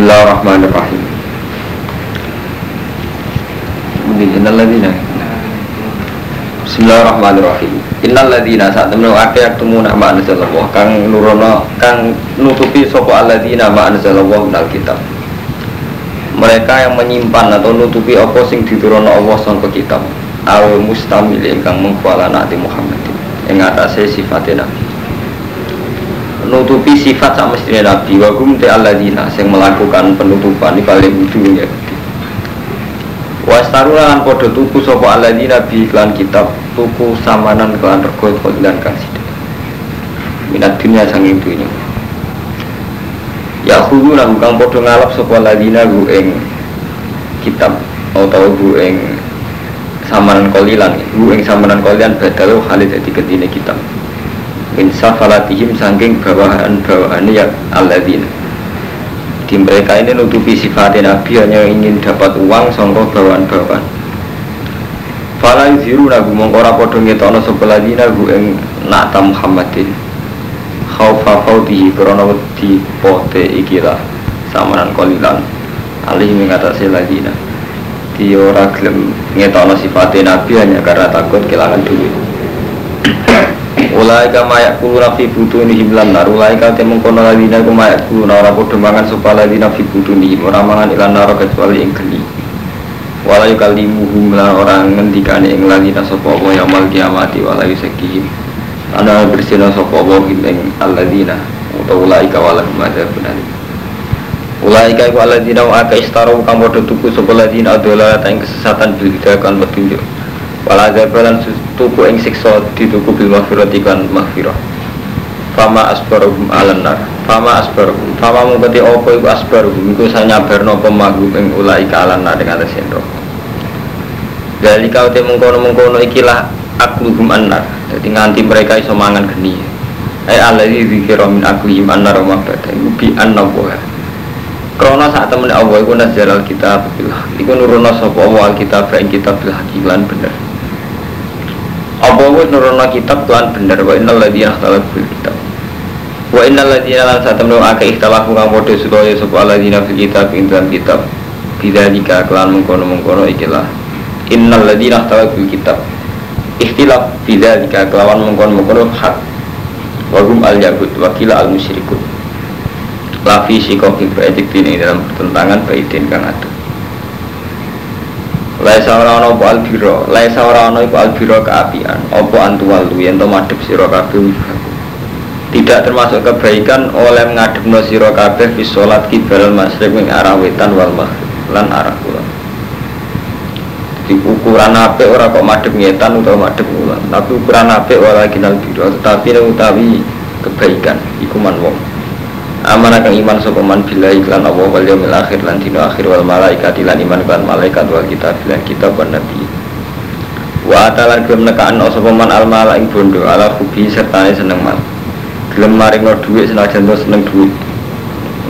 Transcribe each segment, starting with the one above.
Bismillahirrahmanirrahim. Innal ladina Bismillahirrahmanirrahim. Innal ladina saat temen akeh yaktumuna ma anzalallah kang nurono kang nutupi sapa alladzina ma anzalallah minal kitab. Mereka yang menyimpan atau nutupi apa sing diturunno Allah sangka kitab. Aw mustamil ingkang mengkuala Nabi Muhammad yang atasnya sifatnya Nabi nutupi sifat sama mestinya Nabi. Wa kum te alladzina yang melakukan penutupan di paling ujung ya Wastaruna lan podo tuku sopo alladzina bi iklan kitab tuku samanan kelan rego kodilan kang sithik. Minat dunia sanging dunia ya khudu nang kang podo ngalap sopo alladzina gu ing kitab atau gu ing samanan kolilan gu ing samanan kolilan badalu halid dadi ketine kitab min safalatihim sangking bawahan bawahan ya alladzina. Di mereka ini nutupi sifatnya Nabi hanya ingin dapat uang songkok bawahan-bawahan Fala yuziru nagu mongkora podo ngetono sebelah dina gu ing nakta Muhammadin. Khaufa fautihi krono di pote ikilah samanan kolilan alih mengatasi ladina di ora gelem ngetono sifatnya Nabi hanya karena takut kehilangan duit Ulai ka kulu nafi butuh ini himlan nar. Ulai ka temung kono ku mayak kulu Nara podo mangan sopa ladina fi butuh ini Orang mangan ilan nara kecuali ing geni Walai kalimuhum lan orang ngendikane ing sopa Allah yamal kiamati walai sekihim. Ana bersina sopa Allah ing aladina Atau ulai ka walahum ada benar. Ulai ka iku aladina wa aka istaru kang podo tuku sopa ladina yang kesesatan bilhidakan petunjuk Wala azabalan tuku ing siksa dituku bil maghfirati kan maghfirah. Fama asbaruhum alannar. Fama asbaruhum. Fama mungkati opo iku asbaruhum iku sanyabarno pemagum ing ulai alannar dengan lesendro. Dari kau te mengkono-mengkono ikilah akluhum annar. Jadi nganti mereka iso mangan geni. Ai alladzi dzikra min aklihim annar wa mabada. Bi annabuha. Krono saat temen Allah iku nazar alkitab billah. Iku nurono sapa Allah alkitab ing kitab bil bener. Apa wis nurono kitab tuan bener wa innal ladzina ikhtalafu kitab. Wa innal ladzina lan satamnu akeh ikhtalafu kang padha supaya sapa ladzina fil kitab ing dalam kitab. Bidzalika kelan mengkono-mengkono ikilah. Innal ladzina ikhtalafu fil kitab. Ikhtilaf bidzalika kelawan mengkono-mengkono hak. Wa hum al yahud wa kila al musyrikun. Sikokin baitik dini dalam pertentangan baitin kang atuh Laisa ora ana apa albiro, laisa ora ana iku albiro keapian, apa antuwal yen to madhep sira kabeh Tidak termasuk kebaikan oleh ngadepno sira kabeh fi salat kibal masyriq ing arah wetan wal maghrib lan arah kulon. Di ukuran apik ora kok madhep ngetan utawa madhep kulon, tapi ukuran apik ora kinal biro, tetapi utawi kebaikan iku man wong aman akan iman sopaman bila iklan Allah wal yaumil akhir lan dino akhir wal malaikat lan iman kan malaikat wal kitab lan kitab wan nabi. Wa atalan gelem nekaan sopaman al mala ing bondo ala hubi serta seneng mal gelem maring no duit senajan to seneng duit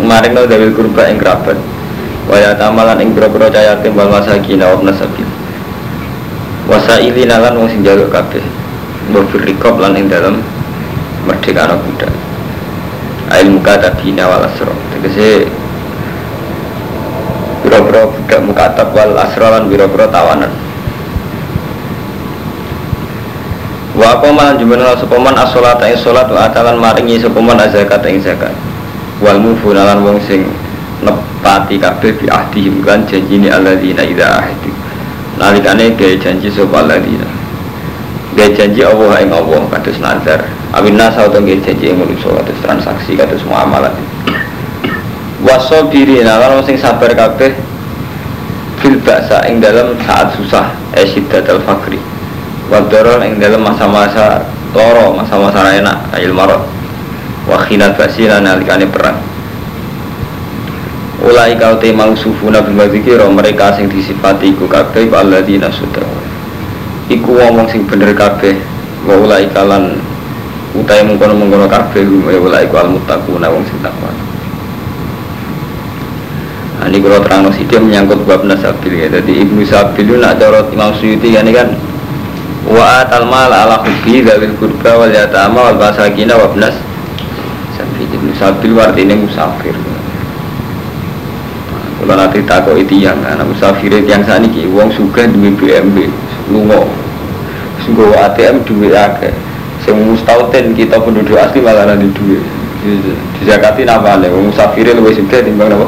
maring no dawil kurba ing kerabat. Wa ya tamalan ing boro-boro cayatim wal masakin wa nasabil wasaili nalan wong sing kabeh. Wa firriqab lan ing dalem merdeka anak budak ilmu kata bina wal asro tegese biro-biro budak mukatab wal asro lan biro-biro tawanan. Wa apa malan jumlah sepaman asolat ing solat wa atalan maringi sepaman azakat ing zakat. Wal mufunalan wong sing nepati kabeh bi ahdihim kan janjine alladzina idza ahdu nalikane gawe janji sapa alladzina. Gawe janji Allah ing Allah kados nazar Amin nasa atau nggih janji yang manusia kados transaksi kados muamalah. Waso diri nalar sing sabar kabeh fil baksa ing dalam saat susah esyiddat al fakri wadorol ing dalam masa-masa loro masa-masa enak ayil marot. Wakhinat basi lan nalikane perang. Ulai kau te mau sufuna bil madzikira mereka sing disifati iku kabeh alladzina sudah. Iku wong sing bener kabeh wa ulai kalan utai mengkono mengkono kabeh ya wala iku al muttaquna wong sing takwa Nah, ini kalau terang dia menyangkut bab nasabil ya. Jadi ibnu sabil itu nak cara Imam Suyuti kan ini kan wa atal mal ala hubbi dzawil qurba wal yatama wal masakina wa ibnas sabil ibnu sabil artinya musafir. kalau nanti takut itu yang anak musafir yang saat ini uang suka duit BMB lungo sungguh ATM duit akeh sing mustauten kita penduduk asli malah nanti duit di zakati nama nih uang musafir lebih suka timbang apa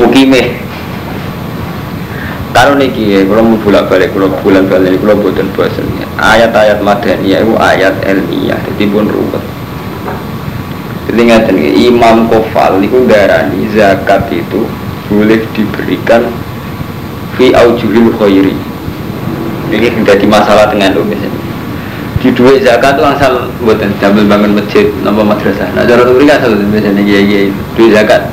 mukimeh. Kalau niki kalau mau bolak balik kalau bulan balik kalau buatan bosan ayat-ayat madaniyah itu ayat ilmiah jadi pun ruwet. Jadi ngeten Imam Kofal itu darani zakat itu boleh diberikan fi aujuhil khairi. Ini menjadi masalah dengan misalnya. Di duit zakat itu asal buatan sambil bangun masjid nama madrasah. Nah cara kan asal misalnya iya iya duit zakat.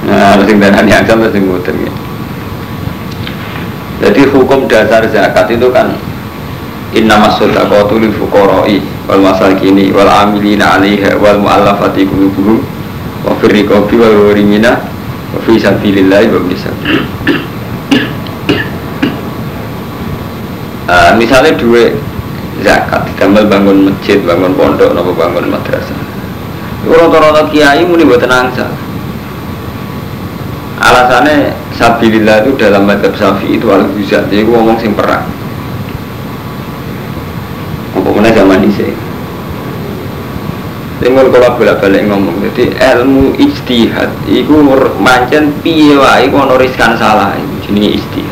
Nah, harus yang darani angsal harus buatan Jadi hukum dasar zakat itu kan Inna masodaqatu lil fuqara'i wal masakini wal amilina 'alaiha wal mu'allafati qulubuhum wa fir riqabi wal gharimina wa fi. Uh, misalnya duit zakat ditambah bangun masjid, bangun pondok, nopo bangun madrasah. Rata-rata kiai muni buatan angsa. Alasannya sabilillah itu dalam madhab syafi'i itu al-guzat, jadi ngomong sing perang Pokoknya zaman ini Tinggal kalau bolak balik ngomong, jadi ilmu ijtihad, itu mancen piye wae kono riskan salah, jenis ijtihad.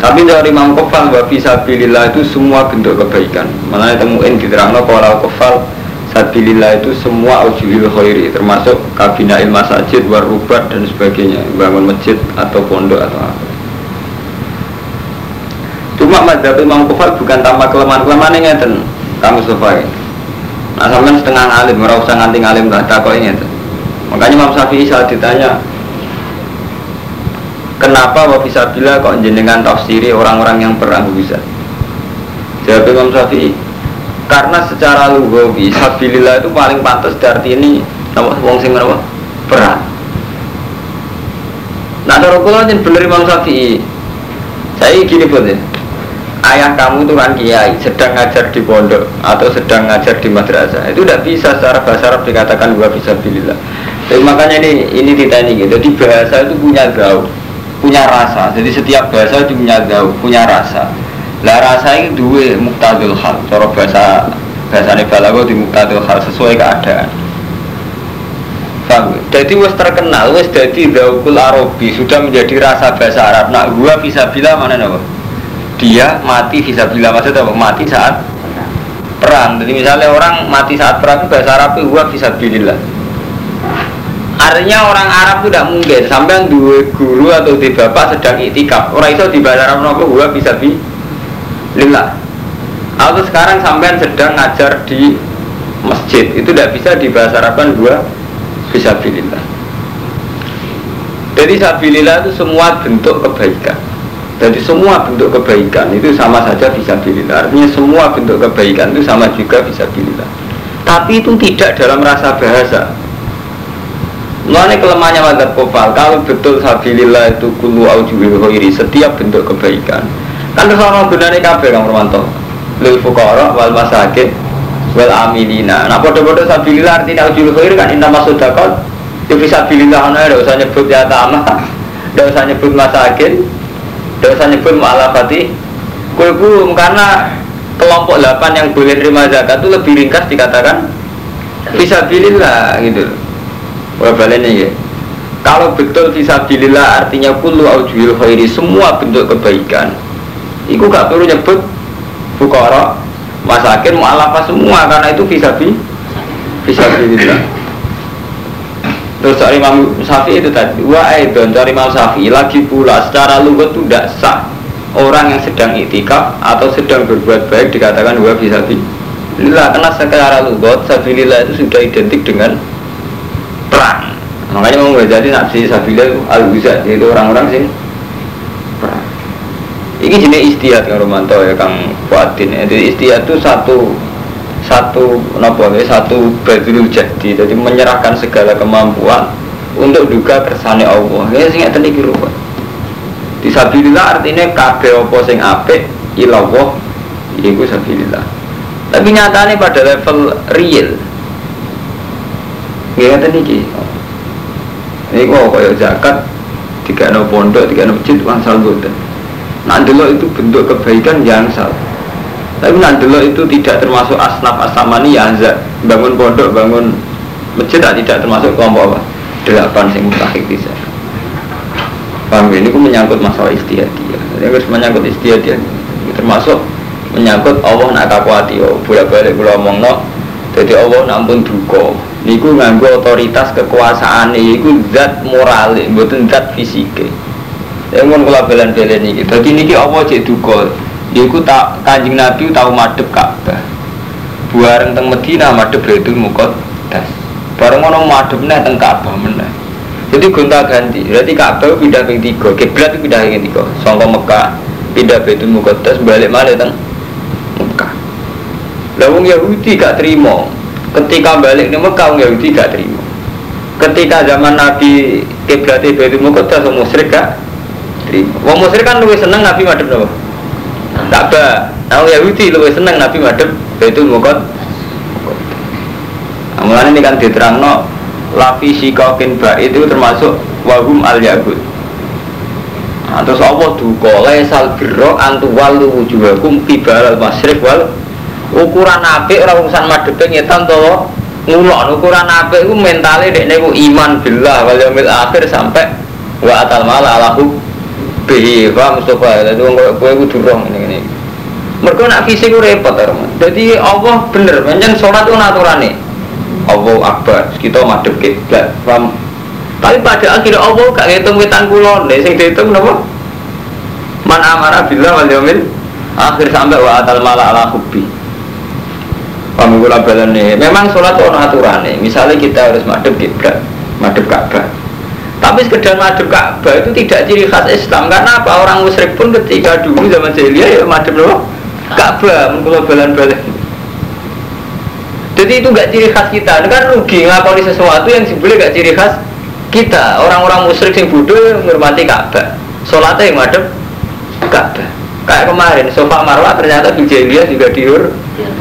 Tapi dari Imam Kofal wa fisabilillah itu semua bentuk kebaikan. Mana temuin di terang kalau Kofal Sabilillah itu semua ujuhil khairi termasuk kabina ilmu masajid, warubat dan sebagainya bangun masjid atau pondok atau apa Cuma madhab Imam Kufal bukan tanpa kelemahan-kelemahan yang ngeten kamu sofai. Nah sampai setengah alim, merasa nganti alim lah tak kok ingin. Makanya Imam Syafi'i saat ditanya Kenapa wa bila kok jenengan tafsiri orang-orang yang perang bisa? Jawab Imam Syafi'i Karena secara lugawi Sabilillah itu paling pantas dari ini Nama wong sing apa? Perang Nah, cara kula bener Imam Syafi'i. Saya gini pun ya ayah kamu itu kan kiai sedang ngajar di pondok atau sedang ngajar di madrasah itu tidak bisa secara bahasa Arab dikatakan gua bisa bilillah jadi makanya ini ini ditanya gitu jadi bahasa itu punya gaul punya rasa jadi setiap bahasa itu punya punya rasa lah rasa itu dua muktadul hal cara bahasa bahasa balago di muktadul hal sesuai keadaan? Jadi wes terkenal, wes jadi daukul Arabi sudah menjadi rasa bahasa Arab. Nak gua bisa bilang mana nih dia mati bisa bila maksudnya apa? Mati saat perang. Jadi misalnya orang mati saat perang bahasa Arab gua bisa bilillah. Artinya orang Arab itu tidak mungkin sampai dua guru atau di bapak sedang itikaf. Orang itu di bahasa Arab nopo gua bisa bilillah. Atau sekarang sampai sedang ngajar di masjid itu tidak bisa di bahasa Arab gua bisa bilillah. Jadi sabilillah itu semua bentuk kebaikan. Jadi semua bentuk kebaikan itu sama saja bisa bilillah. Artinya semua bentuk kebaikan itu sama juga bisa bilillah. Tapi itu tidak dalam rasa bahasa. Mengenai kelemahannya madzhab kofal, kalau betul sabilillah itu kulu aujuhil khairi, setiap bentuk kebaikan. Kan terus orang benarnya kabeh Kang Romanto. Lil fuqara wal masakin wal amilina. Nah, bodoh-bodoh sabilillah artinya aujuhil khairi kan inna masudakot. Ya bisa bilillah, ada usah nyebut ya tamah, ada usah nyebut masakin, tidak usah nyebut mu'alafati kulbum karena kelompok 8 yang boleh terima zakat itu lebih ringkas dikatakan bisa bilillah gitu Wah ini ya kalau betul bisa bilillah artinya kullu aujuhil khairi semua bentuk kebaikan. Itu gak perlu nyebut fukara masakin mu'alafah semua karena itu bisa bi bisa bilillah Terus cari Imam Syafi'i itu tadi Wa aidon cari Imam Syafi'i lagi pula secara lugat itu tidak sah Orang yang sedang itikaf atau sedang berbuat baik dikatakan wa bisa Lillah karena secara lugat Sabilillah itu sudah identik dengan perang. Makanya mau jadi nafsi Sabilillah itu al-Huza Yaitu orang-orang sih perang. Ini jenis istihad Kang Romanto ya Kang Fuadin. Jadi istihad itu satu satu nopo satu badrul jadi jadi menyerahkan segala kemampuan untuk juga kersane Allah. Ya sing ngeten iki rupa. Disabilillah artinya kabeh apa sing apik ilawah iku sabilillah. Tapi nyatanya pada level real. Tadi ki. Ini kok kayak zakat, tiga no pondok, tiga no masjid, wangsal boten. Nah dulu itu bentuk kebaikan yang salah. Tapi nanti itu tidak termasuk asnaf asamani ya bangun pondok, bangun masjid tidak termasuk kelompok apa? Delapan sing mustahik bisa. Paham ini pun menyangkut masalah istiadia. Ini harus menyangkut istiadia. Termasuk menyangkut Allah nak kakuati. Oh, bolak balik pulau omong no. Jadi Allah nampun duko. Niku nganggo otoritas kekuasaan niku zat moral, bukan zat fisik. Yang mau kula belen-belen ini. Jadi niki Allah cek duko. Niku tak kanjeng Nabi tahu madep Ka'bah. Buareng teng Medina madep Baitul Muqaddas. Bareng ono madepnya teng Ka'bah meneh. Jadi gonta ganti. Berarti Ka'bah pindah ke tiga, kiblat pindah ke tiga. Sangka Mekah pindah Baitul Muqaddas balik mana teng Mekah. Lawung Yahudi gak terima. Ketika balik ke Mekah Yahudi gak terima. Ketika zaman Nabi kiblat Baitul Muqaddas musyrik gak terima. Wong musyrik kan lebih seneng Nabi madep napa? Ka'bah. Nah Yahudi lebih seneng Nabi madep Baitul Muqaddas. Mulane ini kan diterangno lafi sikokin ba itu termasuk wahum al yahud. Nah, terus Allah duka laisal birro antu walu wujuhakum qibal al masyriq wal ukuran apik ora urusan madepe ngetan to ngulon ukuran apik iku mentale dekne ku iman billah wal yaumil akhir sampai wa atal mala alahu bihi fa Mustafa. Dadi wong kowe kudu rong ngene ngene. Nak fisik ku repot Jadi Allah bener pancen salat ku naturane. Allah akbar kita madep kiblat paham tapi pada akhirnya Allah gak ngitung wetan kulon deh sing dihitung napa? Man amara billah wal yaumil akhir sampai wa atal mala ala hubbi paham kula balane memang sholat ono aturane misalnya kita harus madep kiblat madep Ka'bah. Tapi sekedar madep Ka'bah itu tidak ciri khas Islam. Karena apa? Orang musyrik pun ketika dulu zaman jahiliyah ya madep napa Ka'bah mun kula balan-balan jadi itu gak ciri khas kita, itu kan rugi ngakoni sesuatu yang sebenarnya gak ciri khas kita. Orang-orang musyrik yang bodoh menghormati Ka'bah. Sholatnya yang madep Ka'bah. Kayak kemarin, sofa marwah ternyata di jahiliyah juga diur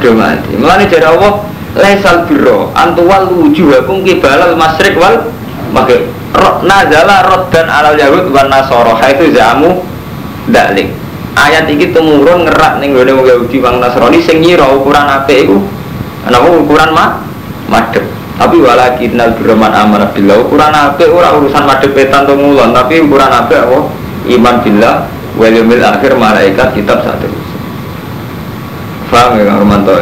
domati. Mulanya jadi Allah, laisal biro antuwal wujuhakum kibalal masrik wal maka nazala dan alal yahud wan nasoro itu jamu dalik ayat ini temurun ngerak ning gone wong Yahudi wong Nasrani sing nyira ukuran apik iku Kenapa ukuran mah madep. Tapi walakin nal birman amanah billah ukuran apa orang urusan madep petan atau ngulon tapi ukuran apa? Oh iman billah wal yaumil akhir malaikat kitab satu. Faham ya Romanto?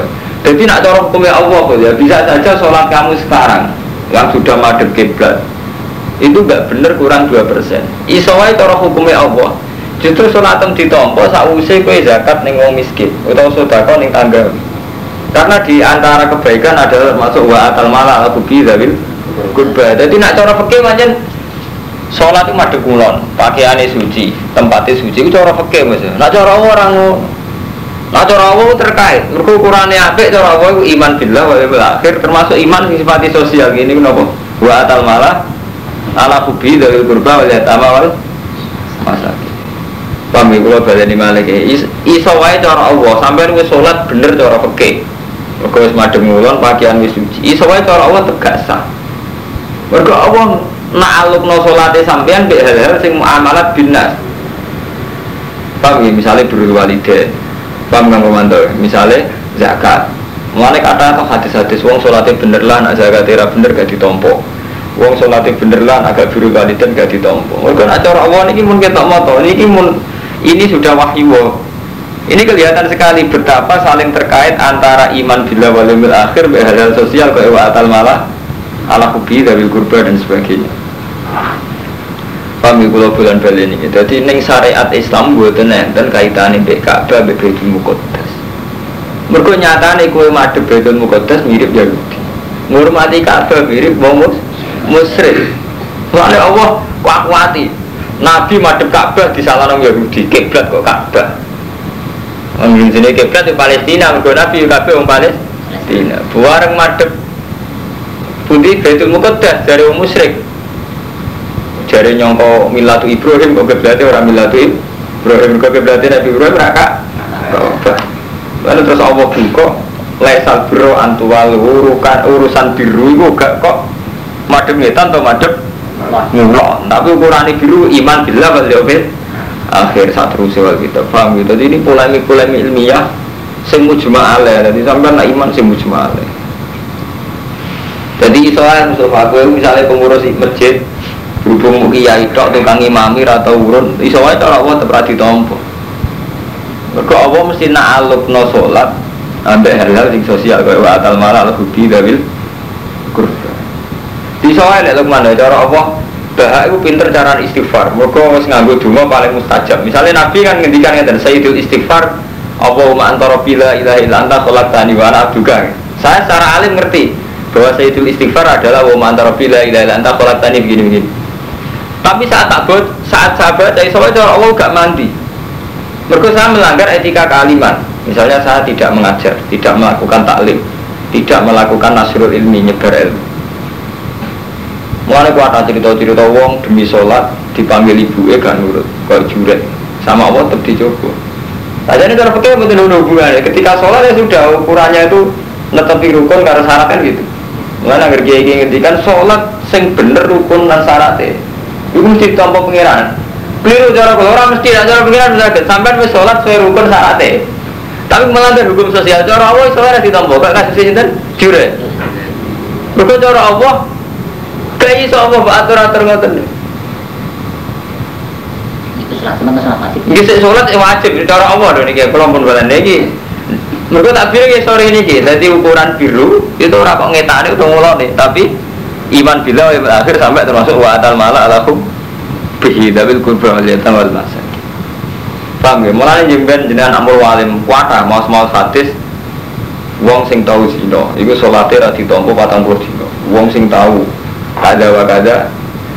Jadi nak cara hukumnya Allah ya bisa saja sholat kamu sekarang yang sudah madep kiblat. Itu gak bener kurang 2% isowai cara hukumnya Allah. Justru sholat yang ditompo sausai kue zakat ning wong miskin atau sodako ning tangga. Karena di antara kebaikan adalah masuk wa atal mala al kubi zawil kurba jadi nak cara fakir macam sholat itu madek kulon pakaiannya suci tempatnya suci itu cara fakir mas. Nak cara orang nak cara Allah terkait? Mereka ukurannya apa cara Allah itu iman billah wa akhir termasuk iman sifatnya sosial gini kenapa wa atal mala ala kubi zawil kurba wal yatama wal masakin. Pahami kalau baleni malik Iso wae cara Allah Sampai wis sholat bener cara fakir mereka wis ngulon pakaian wis suci. Iso wae cara Allah tegak sah. Allah nak alukno salate sampean mbek hal-hal sing muamalat binas. Paham ya misalnya berwalide. Paham kang komando? Misalnya zakat. Mulane kata atau hadis-hadis wong salate bener lah nak zakat ora bener gak ditompo. Wong salate bener lah agak biru waliden gak ditompo. Mergo nak cara Allah niki mun ketok moto niki mun ini sudah wahyu ini kelihatan sekali betapa saling terkait antara iman bila wal akhir hal sosial ke atal malah ala hubi dari kurba dan sebagainya. Kami kalau bulan bali ini. Jadi neng syariat Islam buat dan kaitan ini Ka'bah Baitul Muqaddas. Mergo nyatane kowe madhep Baitul Muqaddas mirip Yahudi. Ngurmati Ka'bah mirip wong musyrik. Soalnya Allah kuat-kuati. Nabi madhep Ka'bah di salah Yahudi, kiblat kok Ka'bah. Wong sini kiblat di Palestina, mergo Nabi kabeh wong Palestina. Buareng madhep Budi Baitul Muqaddas dari wong musyrik. Jare nyongko milatu Ibrahim kok kiblate ora milatu Ibrahim? Kok kiblate Nabi Ibrahim ora kak. Lalu terus Allah buka? Lesal biro antual urukan urusan biru itu gak kok madem ngetan atau madem ngulon tapi ukuran biru iman bila wal yaumil akhir saat terus wal kita paham gitu. Jadi ini polemik polemik ilmiah semu cuma ale jadi sampai nak iman semu cuma ale jadi soal Mustafa. Gue misalnya pengurus masjid berhubung kiai tok tukang imami atau urun iso cara Allah ra ditampa mergo Allah mesti nak no salat ambek hal-hal sing sosial kaya wa atal mala al hubi dawil kurba. Iso wae lek mana cara Allah bahak itu pinter cara istighfar. Mergo wis nganggo donga paling mustajab. Misalnya Nabi kan ngendikan ngeten sayyidul istighfar Allahumma antara bila ilaha illa anta khalaqtani wa saya secara alim ngerti bahwa sayyidul istighfar adalah wa antara bila ilaha illa anta khalaqtani begini-begini tapi saat tak buat, saat sahabat dari soalnya Allah gak mandi. Mereka saya melanggar etika kealiman. Misalnya saya tidak mengajar, tidak melakukan taklim, tidak melakukan nasrul ilmi, nyebar ilmu. Mulai kuat cerita-cerita wong demi sholat dipanggil ibu eh gak nurut, kau juret sama Allah tetap dicoba. Saja ini cara pakai betul hubungannya. Ketika sholat ya sudah ukurannya itu netepi rukun karena syarat kan gitu. Mulai agar kiai ngertikan sholat sing bener rukun dan syaratnya. Itu mesti ditompo pengiran. Keliru cara kalau orang mesti cara pengiran sakit sampai wis sholat sesuai rukun syaratnya. Tapi melanggar hukum sosial cara Allah soalnya ditompo gak kasih sinten? Jure. Rukun cara Allah kayak iso Allah atur atur ngoten. Iki sholat wajib. Cara Allah dong nih kalau pun lagi. Mereka tak bilang ya sore ini jadi ukuran biru itu orang kok ngetani itu nih. Tapi iman bila yang akhir sampai termasuk wa atal mala alakum bihi dabil kurba wal yatam wal masa. Paham ya? Mulai jemben jenengan amul walim kuata mau mau sadis wong sing tahu zina itu sholatnya ra ditompo patang puluh wong sing tahu kada wa kada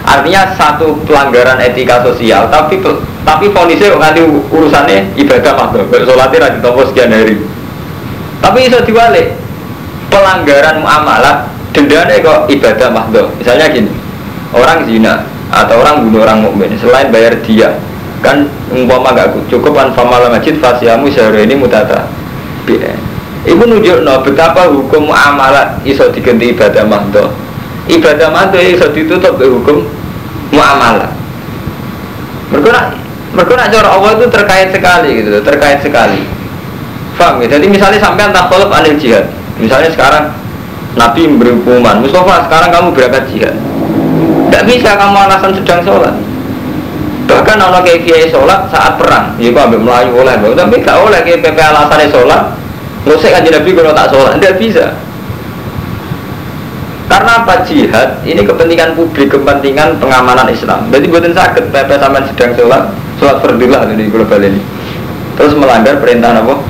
artinya satu pelanggaran etika sosial tapi tapi fonisnya nganti urusannya ibadah makdo sholatnya ra ditompo sekian hari tapi bisa diwalik. Pelanggaran muamalah dendanya kok ibadah mahdoh misalnya gini orang zina atau orang bunuh orang mukmin selain bayar dia kan umpama gak cukup kan masjid fasiamu sehari ini mutata. Ibu nunjuk no betapa hukum muamalat iso diganti ibadah mahdoh ibadah mahdoh iso ditutup hukum muamalat mereka mereka cara Allah itu terkait sekali gitu terkait sekali paham ya. Jadi misalnya sampai antah anil jihad. Misalnya sekarang Nabi memberi hukuman. Mustafa sekarang kamu berangkat jihad. Tidak bisa kamu alasan sedang sholat. Bahkan kalau kayak kiai sholat saat perang. Ya kok ambil melayu oleh Tapi gak oleh kayak PP alasannya sholat. Ngusik aja Nabi kalau tak sholat Tidak bisa. Karena apa? Jihad ini kepentingan publik kepentingan pengamanan Islam. Jadi buatin sakit PP sampai sedang sholat sholat fardilah di global ini. Terus melanggar perintah jihad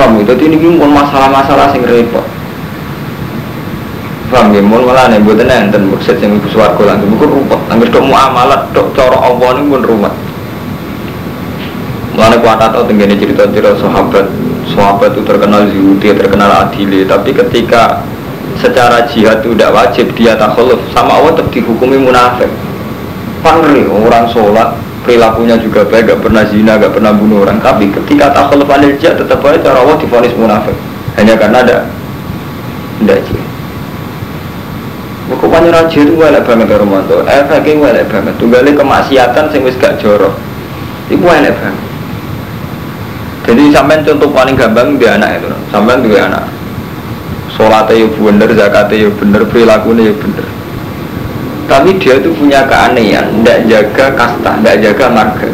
Paham itu ini pun masalah-masalah sing repot. Paham ya, mau malah nih buat enten maksud yang ibu suwargo lagi bukan rumput. Angger dok muamalat dok coro Allah ini pun rumah. Mulane kuat atau tenggine cerita-cerita sahabat, sahabat itu terkenal zuhudi, terkenal adili, tapi ketika secara jihad itu tidak wajib dia takhluf sama Allah tetap dihukumi munafik. Pangri orang sholat perilakunya juga baik, gak pernah zina, gak pernah bunuh orang. Tapi ketika takhluf anil jihad tetap aja cara Allah difonis munafik. Hanya karena ada tidak jihad. Bukupannya raja itu welek banget ya. Efeknya welek banget. Tunggalnya kemaksiatan sing wis gak jorok. Welek banget. Jadi sampai contoh paling gampang dia anak itu. Sampai dua anak. Sholatnya ya bener, zakatnya ya bener, perilakunya ya bener tapi dia itu punya keanehan tidak jaga kasta tidak jaga marga.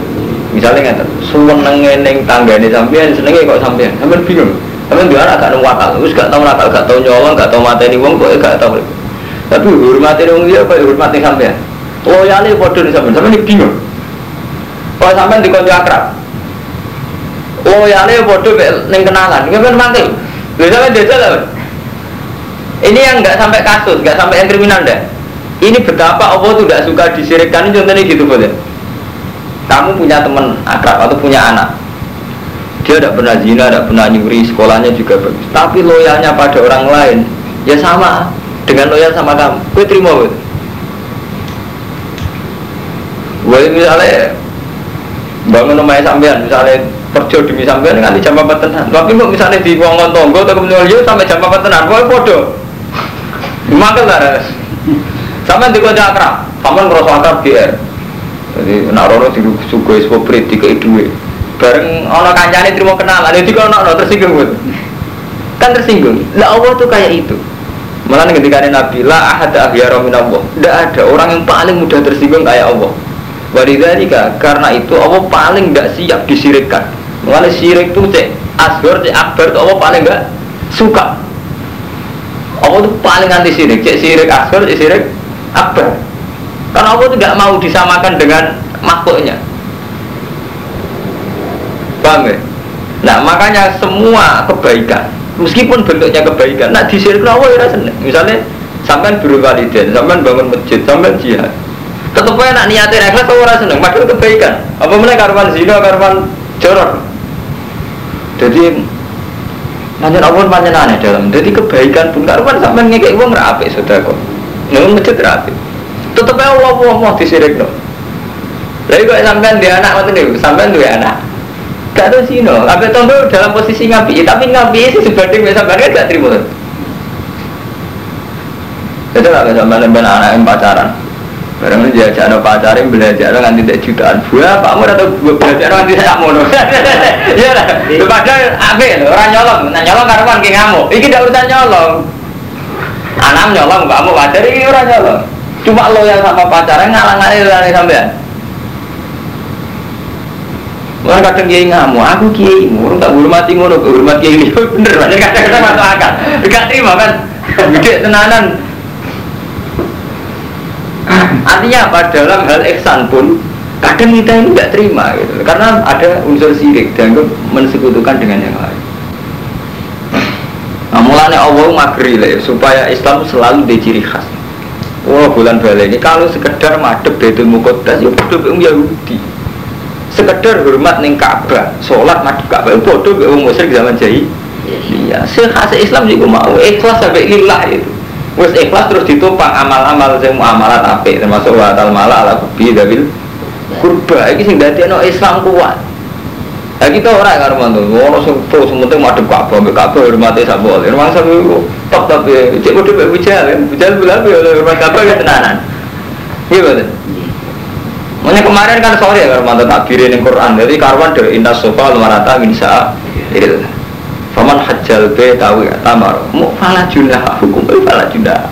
Misalnya nggak suweng neng tangga ini sampean senengnya kok sampean sampean bingung. Sampean dia anak gak nemu akal terus gak tahu nakal gak tahu nyolong gak tahu mata ini wong kok gak tahu tapi hormati wong dia kok hormati sampean loyalnya bodoh nih sampean sampean bingung. Kalau sampean di konco akrab loyalnya bodoh neng kenalan sampean mati. Biasanya dia ini yang nggak sampai kasus nggak sampai yang kriminal deh ini betapa Allah tidak suka disirikkan contohnya gitu boleh. Kamu punya teman akrab atau punya anak, dia tidak pernah zina, tidak pernah nyuri, sekolahnya juga bagus. Tapi loyalnya pada orang lain, ya sama dengan loyal sama kamu. Gue terima gue. Gue misalnya bangun rumah sampean misalnya kerja demi sampean nganti jam apa tenan tapi kok misalnya di ngomong tonggo atau kemudian yo sampai jam apa tenan kok podo makan lah sampean di kota akrab sampean ngerasa akrab GR jadi nak rono di sugoi sepoprit di kei duwe bareng ono kancane terima kenal ada juga ono tersinggung kan tersinggung lah Allah tuh kayak itu Malah ketika Nabi la ahad ahyara min Allah. Tidak ada orang yang paling mudah tersinggung kayak Allah. Walidhalika karena itu Allah paling tidak siap disirikkan. Mengenai sirik itu cek asghar cek akbar itu Allah paling nggak suka. Allah itu paling anti sirik, cek sirik asghar cek sirik akbar. Karena Allah tidak mau disamakan dengan makhluknya. Paham ya? Nah makanya semua kebaikan meskipun bentuknya kebaikan nak disirik Allah ya seneng. Misalnya sampai buru waliden sampai bangun masjid sampai jihad. Tetap aja nak niatin ikhlas orang seneng. Padahal kebaikan. Apa mana karwan zina karwan jorok? Jadi Nanti Allah panjang aneh dalam. Jadi kebaikan pun karwan sampai ngekek uang rapi sudah kok nunggu masjid rapi tetap aja Allah mau disirik no Lalu kok sampai dia anak waktu itu sampai dua anak Gak tahu sih no, Abe tondo dalam posisi ngapi, tapi ngapi sih sebanding biasa banget gak terima. Itu lah sama dengan anak yang pacaran. Barang itu diajak anak pacaran belajar nganti tidak jutaan. Buah pak mau atau belajar nganti saya mau Iya lah. Padahal abe orang nyolong, nah nyolong karuan kayak ngamuk. Ini tidak urusan nyolong. Anak nyolong, kamu pacar ini orang nyolong. Cuma lo yang sama pacaran ngalang-ngalang sampean. Orang kadang kiai ngamuk, aku kiai orang tak hormati ngono, hormat kiai ini bener, banyak kadang-kadang masuk akal. Gak terima kan, gede tenanan. Artinya apa? Dalam hal ihsan pun kadang kita ini nggak terima gitu, karena ada unsur sirik dan mensekutukan dengan yang lain. Mulanya Allah magri lah, supaya Islam selalu di ciri khas. Wah bulan balik ini kalau sekedar madep betul mukodas ya betul Yahudi sekedar hormat ning Ka'bah, sholat madhep Ka'bah itu bodoh be wong musyrik zaman jahil. Iya, khas Islam juga mau ikhlas sampai lillah itu. Wes ikhlas terus ditopang amal-amal sing muamalat apik termasuk wa tal mala ala kubi dabil kurba iki sing dadekno Islam kuat. Ya kita orang kan mantu, ngono sing pro sementing madhep Ka'bah, mbek Ka'bah hormate sak boleh. Rumah sampe top top ya, cek kudu mbek bujal, bujal bilang ya hormat Ka'bah ya tenanan. Iya betul. Makanya kemarin kan sore ya Romanto takbirin yang Quran. Jadi karwan dari indah sofa lumarata min sa'a il. Faman hajjal be tawi tamar. Mu fala junah hukum be fala junah.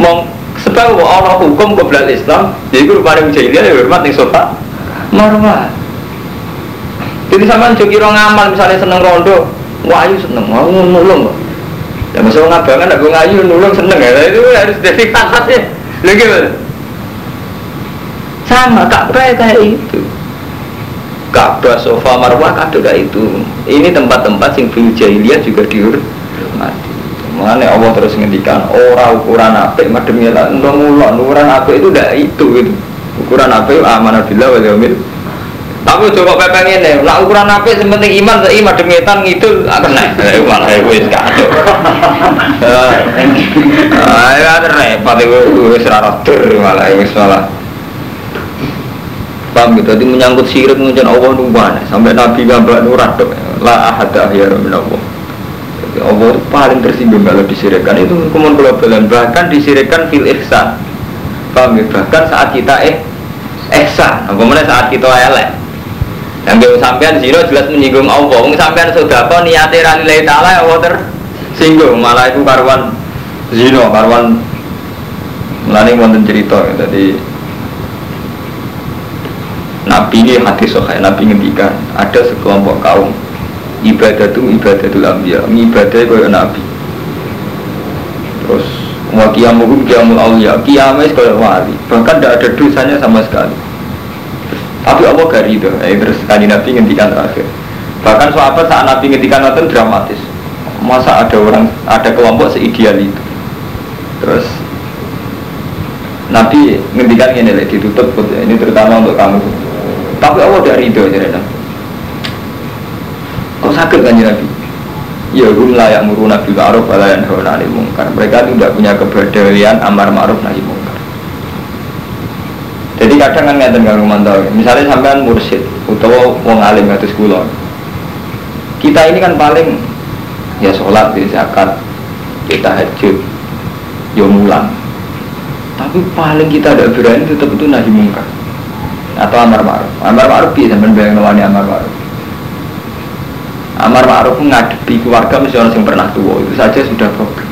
Mong sebab orang hukum kebelal Islam. Jadi guru paling jahiliyah ya hormat sofa. Marwah. Jadi sama orang ngamal misalnya seneng rondo. Wahyu seneng, mau nulung kok. Ya masuk ngabangan, aku ngayu nulung seneng ya. Itu harus jadi ya. Lagi sama Ka'bah kayak itu Ka'bah, sofa, marwah kado kayak itu ini tempat-tempat yang fil jahiliyah juga dihormati mengenai Allah terus ngendikan orang ukuran apa mademnya lah mulon ukuran apa itu tidak itu gitu ukuran apa amanah bila wal tapi coba pepeng ini lah ukuran apa sementing iman seiman mademietan itu akan naik eh, malah itu wis kado ah ya repot itu wis raratur malah wis malah. Paham gitu, jadi menyangkut sirik mengucapkan Allah numpana Sampai Nabi gambar nurat dong La ahada ya Allah Jadi Allah itu paling tersinggung kalau disirikkan Itu hukuman globalan Bahkan disirikkan fil ihsan. Paham gitu, bahkan saat kita eh ihsan. Kemudian saat kita elek yang sampean zino jelas menyinggung Allah. Wong sampean apa niate ra lillahi taala ya Allah tersinggung. Malah itu karuan zino, karuan mulane wonten cerita. Jadi Nabi ini hati sokai, Nabi ngendikan ada sekelompok kaum ibadah itu ibadah itu ambiya, ibadah kaya Nabi. Terus wa kiamuhum kiamul awliya, kiamnya kaya wali, bahkan tidak ada dosanya sama sekali. Tapi Allah gak ridho, eh, terus kali Nabi ngendikan terakhir. Bahkan sahabat saat Nabi ngendikan itu dramatis. Masa ada orang, ada kelompok seideal itu. Terus Nabi ngendikan ini ditutup, ini terutama untuk kamu tapi Allah tidak ridho aja Kok sakit kan Nabi? Ya hum layak muru nabi ma'ruf wa la yanhauna 'anil munkar. Mereka tidak punya keberdayaan amar ma'ruf nahi kadang kan ngeten kalau mantau, misalnya sampean mursid, utawa wong alim kados kula. Kita ini kan paling ya sholat, ya zakat, kita ya hajud, ya mulang. Tapi paling kita tidak berani tetap itu nahi mungkar atau amar ma'ruf. Amar ma'ruf bisa menbayang nawani amar ma'ruf. Amar ma'ruf menghadapi keluarga mesti orang yang pernah tua itu saja sudah problem.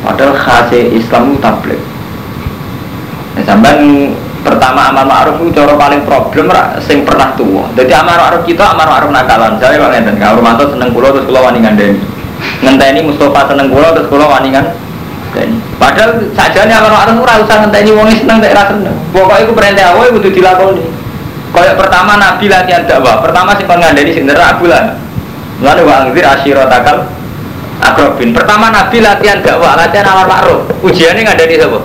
Padahal khasnya Islam itu tablet. Nah, sampai pertama amar ma'ruf itu cara paling problem lah, sing pernah tua. Jadi amar ma'ruf kita amar ma'ruf nakalan. Saya Pak Ngenten, kalau Romanto seneng pulau terus pulau wani ngandani. Ngenteni Mustafa seneng pulau terus pulau wani ngandani. Padahal sajane amar ma'ruf ora usah ngenteni wong seneng tak ra seneng. Pokoke iku perintah Allah kudu dilakoni. Kayak pertama Nabi latihan dakwah, pertama sing kon ngandani sing neraka bulan. Lalu wa angzir takal akrobin. Pertama Nabi latihan dakwah, latihan amar ma'ruf. Ujiannya nggak dari siapa?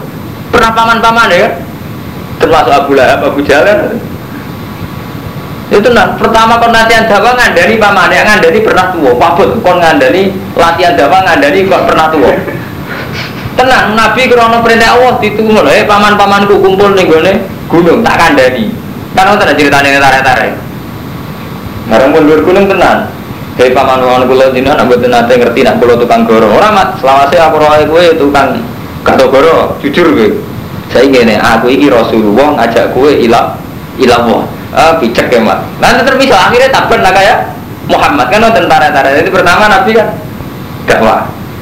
Pernah paman-paman ya? Termasuk Abu Lahab, Abu Jalal. Itu nah, pertama kon latihan dakwah ngandani paman ya ngandani pernah tua. Pabut kon ngandani latihan dakwah ngandani kok pernah tua. Tenang, Nabi krono perintah Allah ditunggu eh paman-pamanku kumpul nih gue gunung tak kandani. Kan ada ceritanya tarik-tarik. Ngarang pun gunung tenang. Hei paman paman kulo dina nak buat nate ngerti nak kulo tukang goro. Orang mat selama saya aku roh gue tukang kado goro jujur gue. Saya ingin aku iki Rasulullah ngajak gue ilah ilah wah. Ah picek ya mat. Nanti terpisah akhirnya takut lah kayak Muhammad kan tentara-tentara. Jadi pertama Nabi kan dakwah.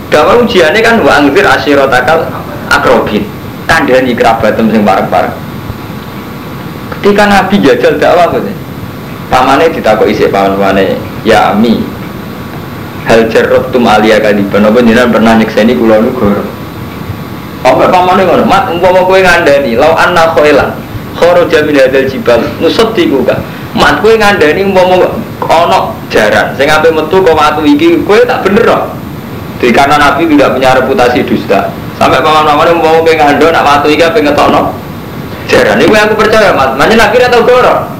Dakwah ujiannya kan wa angzir asyirotakal akrobin. Kandani kerabatem sing bareng-bareng. Ketika Nabi jajal dakwah gitu pamane ditakok isik paman pamane ya ami hal jarrot tum alia kadiban apa jenengan pernah nyekseni kula nu apa pamane ngono. Mat umpama kowe ngandani lau anna khailan kharaja min hadzal jibal nusaddiqu ka. Mat kowe ngandani umpama ana jaran sing ape metu kok watu iki kowe tak bener kok. Jadi karena Nabi tidak punya reputasi dusta. Sampai paman-paman mau kowe ngandon nak watu iki ape ngetokno? Jaran. Ini aku percaya mat makanya Nabi atau goro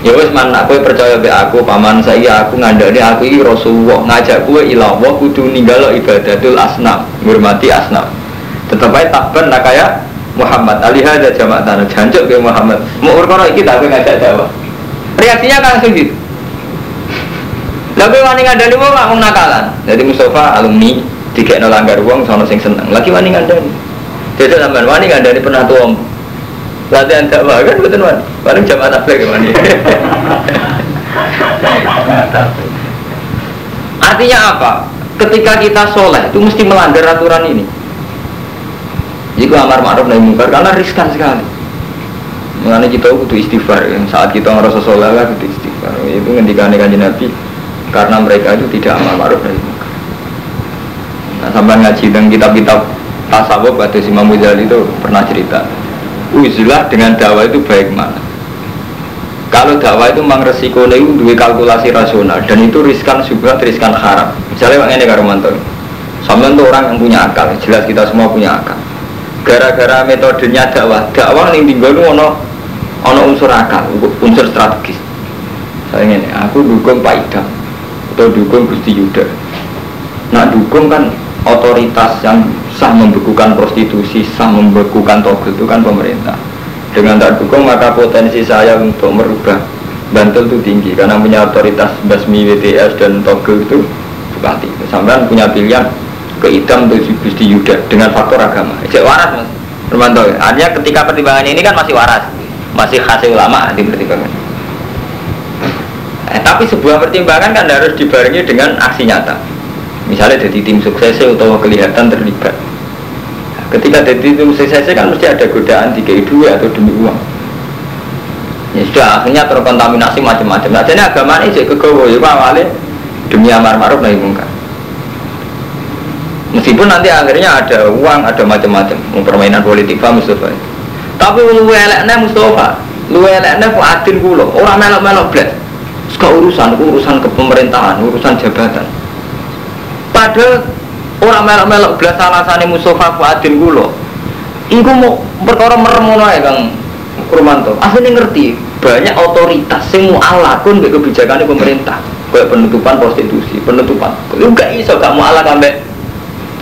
Ya wis man aku percaya be aku paman saya aku ngandani aku ini Rasulullah ngajak gue ilah Allah kudu ninggalo ibadatul asnam ngurmati asnam. Tetap aja takban nak kayak Muhammad. Alihah ada jamak tanah jancuk ke Muhammad. Mau urkono kita aku ngajak jawab reaksinya langsung gitu. Lalu wani ngandani mau nggak nakalan. Jadi Mustafa alumni tiga nolanggar uang sono sing seneng. Lagi wani ngandani? Jadi sampean wani ngandani pernah tuang latihan dakwah kan betul man paling jamaah tabligh man artinya apa? Ketika kita soleh itu mesti melanggar aturan ini. Jika amar ma'ruf nahi mungkar karena riskan sekali. Mengenai kita butuh istighfar ya. saat kita merasa soleh lah butuh istighfar. Itu ngendikan kanji nabi karena mereka itu tidak amar ma'ruf nahi mungkar. Nah sampai ngaji dan kitab-kitab tasawuf atau Imam Ghazali itu pernah cerita uzilah dengan dakwah itu baik mana kalau dakwah itu memang resiko itu dua kalkulasi rasional. Dan itu riskan juga riskan haram. Misalnya ini karo mantul sama itu orang yang punya akal jelas kita semua punya akal. Gara-gara metodenya dakwah dakwah yang tinggal itu ono ono unsur akal unsur strategis. Saya ini aku dukung Pak Idam atau dukung Gusti Yuda. Nah dukung kan otoritas yang sah membekukan prostitusi, sah membekukan togel itu kan pemerintah. Dengan tak dukung maka potensi saya untuk merubah Bantul itu tinggi karena punya otoritas basmi WTS dan togel itu bupati. Sampai punya pilihan ke atau Gusti Yuda dengan faktor agama. Jadi waras mas. Romanto. Artinya ketika pertimbangan ini kan masih waras, masih khas ulama di pertimbangan. Eh, tapi sebuah pertimbangan kan harus dibarengi dengan aksi nyata. Misalnya jadi tim sukses atau kelihatan terlibat Ketika jadi itu CCC kan mesti ada godaan tiga dua atau demi uang. Ya sudah akhirnya terkontaminasi macam-macam. Nah, jadi agama ini jadi kegawa ya awalnya demi amar ma'ruf nahi mungkar. Meskipun nanti akhirnya ada uang, ada macam-macam, permainan politik Pak Mustafa. Tapi lu eleknya Mustafa, lu eleknya Fuadin kulo, orang melok-melok blas. Suka urusan, urusan kepemerintahan, urusan jabatan. Padahal Orang melok-melok belas alasane Mustafa Fuadin kulo. Iku mau perkara merem ngono ae Kang Kurmanto. Asline ngerti banyak otoritas sing mualakun mbek kebijakan pemerintah. Kayak penutupan prostitusi, penutupan. Lu gak iso gak mualak ambek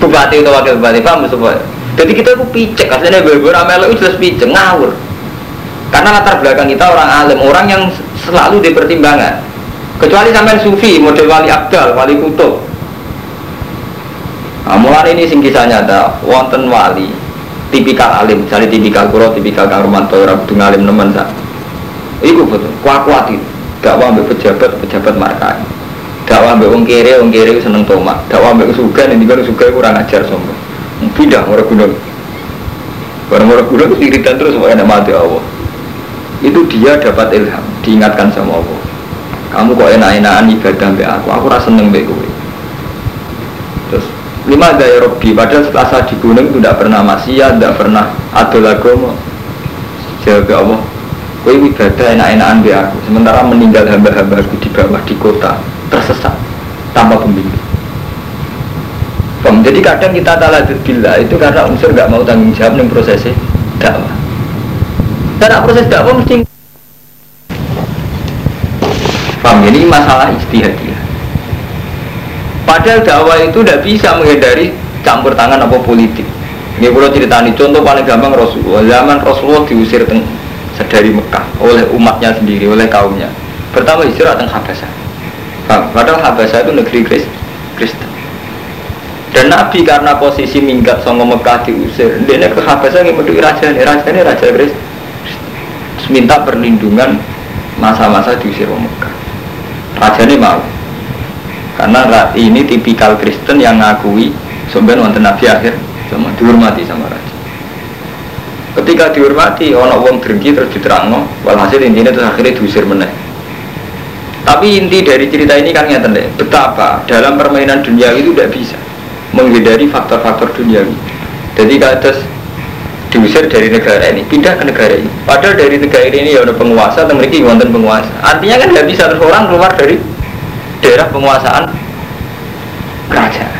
bupati atau wakil bupati paham Mustafa. Jadi kita itu picek, aslinya beberapa melok itu jelas picek, ngawur. Karena latar belakang kita orang alim, orang yang selalu dipertimbangkan. Kecuali sampai sufi, model wali abdal, wali kutub. Nah, mulai ini sing kisah nyata, wonten wali, tipikal alim, misalnya tipikal kuro, tipikal kang romanto, orang alim nemen sak. Iku betul, kuat kuat itu. Dakwah pejabat, pejabat markai. Dakwah ambil wong kere, wong kere seneng tomat. Dakwah ambil suga, nanti kan suga kurang ajar sombong. Pindah orang gunung. Orang-orang gunung iritan terus, pokoknya mati Allah itu dia dapat ilham diingatkan sama Allah kamu kok enak-enakan ibadah mbak aku aku rasa seneng gue lima daya Robi padahal setelah saya di gunung itu tidak pernah maksiat tidak pernah adol agama jawab Allah. Kue ibadah enak-enakan mbak aku. Sementara meninggal hamba-hamba aku di bawah di kota tersesat tanpa pembimbing. Jadi kadang kita talah bila itu karena unsur nggak mau tanggung jawab nih prosesnya dakwah. Dan proses dakwah mesti paham ini masalah istihadiyah padahal dakwah itu tidak bisa menghindari campur tangan apa politik. Ini kalau ceritani contoh paling gampang Rasulullah. Zaman Rasulullah diusir teng dari Mekah oleh umatnya sendiri oleh kaumnya. Pertama istirahat teng Habasah. Padahal Habasah itu negeri Kristen. Dan Nabi karena posisi minggat sama Mekah diusir dia ke Habasah menduduki raja ini raja ini raja Kristen minta perlindungan masa-masa diusir Mekah. Raja ini mau karena ini tipikal Kristen yang ngakui sebenarnya wonten Nabi akhir sama dihormati sama raja. Ketika dihormati orang wong drengki terus diterangno walhasil intinya terus akhirnya diusir meneh. Tapi inti dari cerita ini kan ngeten betapa dalam permainan dunia itu tidak bisa menghindari faktor-faktor duniawi. Jadi kalau diusir dari negara ini pindah ke negara ini. Padahal dari negara ini ya ada penguasa dan mereka penguasa. Artinya kan nggak bisa terus orang keluar dari daerah penguasaan kerajaan.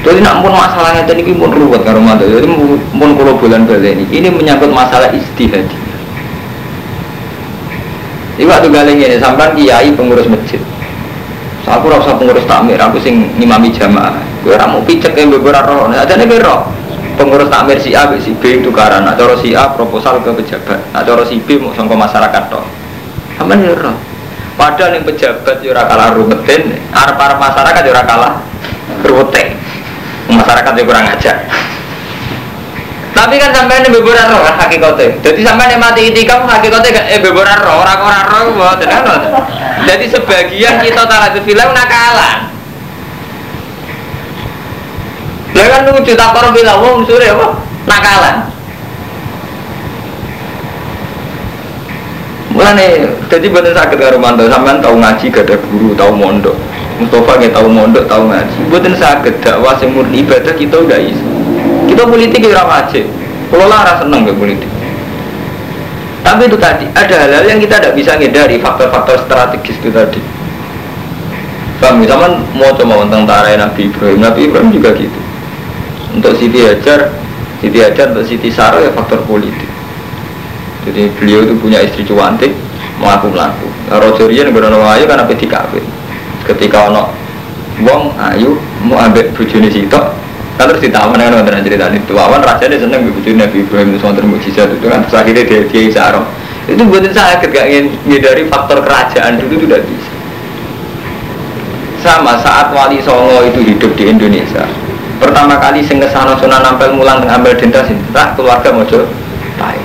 Jadi nak pun masalahnya tadi ini pun ruwet karo mantu jadi pun kalau bulan balik ini ini menyangkut masalah istihad. Ini waktu galing ini sampai kiai pengurus masjid. Aku rasa pengurus takmir aku sing ngimami jamaah. Gue mau picek yang beberapa roh, nah aja nih roh. Pengurus takmir si A, si B itu karena, cara si A proposal ke pejabat, nah si B mau sangka masyarakat toh. Sama nih roh. Padahal yang pejabat jurah kalah rumetin, arah para masyarakat jurah kalah rumetin. Masyarakat juga kurang ajar. Tapi kan sampai ini beberapa roh kan hakikatnya. Jadi sampai ini mati itikaf hakikatnya eh beberapa roh orang-orang roh buat Jadi sebagian kita talah film nakalan. Ya kan lucu tak korup bilang wong sore apa? Nakalan. Mulane jadi bener sakit karo mantu sampean tahu ngaji gak ada guru, tahu mondok. Mustafa nggak tahu mondok, tahu ngaji. Buatin sakit dakwah sing murni ibadah kita udah iso. Kita politik ya wajib. Kalau lara seneng ke politik. Tapi itu tadi ada hal-hal yang kita tidak bisa ngedari faktor-faktor strategis itu tadi. Kami zaman mau coba tentang tarai Nabi Ibrahim, Nabi Ibrahim juga gitu untuk Siti Hajar Siti Hajar untuk Siti Sarah ya faktor politik jadi beliau itu punya istri cuantik melaku melaku Roger Rian berono ayu karena peti kawin ketika ono wong ayu mau ambil bujuni situ kan terus ditawan dengan wonten cerita itu awan rasanya seneng bujuni Nabi Ibrahim itu wonten mujizat itu kan. Terus akhirnya dia dia Sarah itu buatin saya gak ingin dari faktor kerajaan dulu itu tidak bisa. Sama saat Wali Songo itu hidup di Indonesia pertama kali sing ke sana sunan nampel mulang ngambil denda sih keluarga mojo baik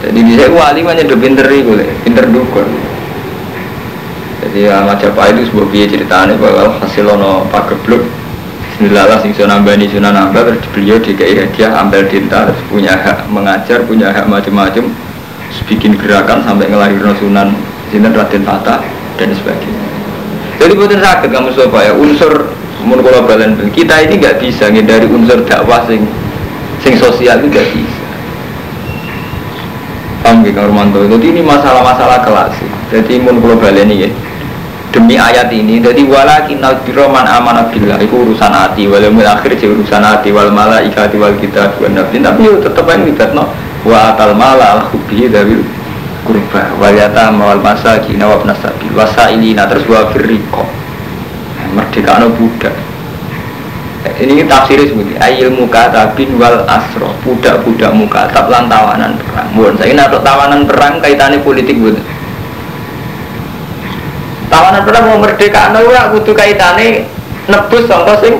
jadi bisa wali mana udah pinter itu pinter dukun jadi Ahmad Japa itu sebuah biaya ceritanya bahwa hasil ono pagebluk Bismillah sing sunan bani sunan nambel terus beliau DKI hadiah ambil denda terus punya hak mengajar punya hak macam-macam bikin gerakan sampai ngelahirin sunan Sinten Raden Tata dan sebagainya. Jadi buatan sakit kamu supaya unsur mun kalau kita ini nggak bisa dari unsur dakwah sing sing sosial itu nggak bisa paham gak Romanto jadi ini masalah-masalah kelas jadi mun kalau balen ini ya demi ayat ini jadi walakin biro man amanah billah. Itu urusan hati walau akhir sih urusan hati wal malaikati wal kita wal nabi tapi tetap yang kita no wa atal mala al hubbi dari kurba wal yatama wal masakin wa ibnasabil wasailina terus wa firriqo. Merdeka no budak ini tafsir seperti ayil muka tabin wal asro budak-budak muka tab lan tawanan perang. Bukan saya ini tawanan perang kaitannya politik bukan tawanan perang mau merdeka no ya butuh kaitannya nebus contoh sing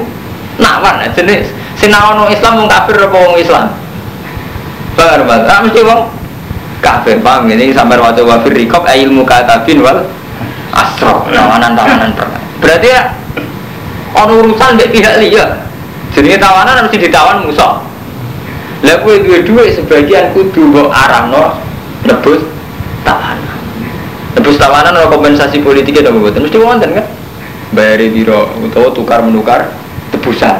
nawan jenis sinawan Islam mau kafir apa wong Islam? Paham mas? Ah mesti wong kafir paham? Ini sampai waktu wafir rikop ayil muka tabin wal asro tawanan tawanan perang. Berarti ya ono urusan mbek pihak liya. Jenenge tawanan mesti ditawan musuh. Lah kowe duwe duit sebagian kudu mbok arahno nebus tawanan. Nebus tawanan ora kompensasi politiknya dong mboten mesti wonten kan. Bayari biro utawa tukar menukar tebusan.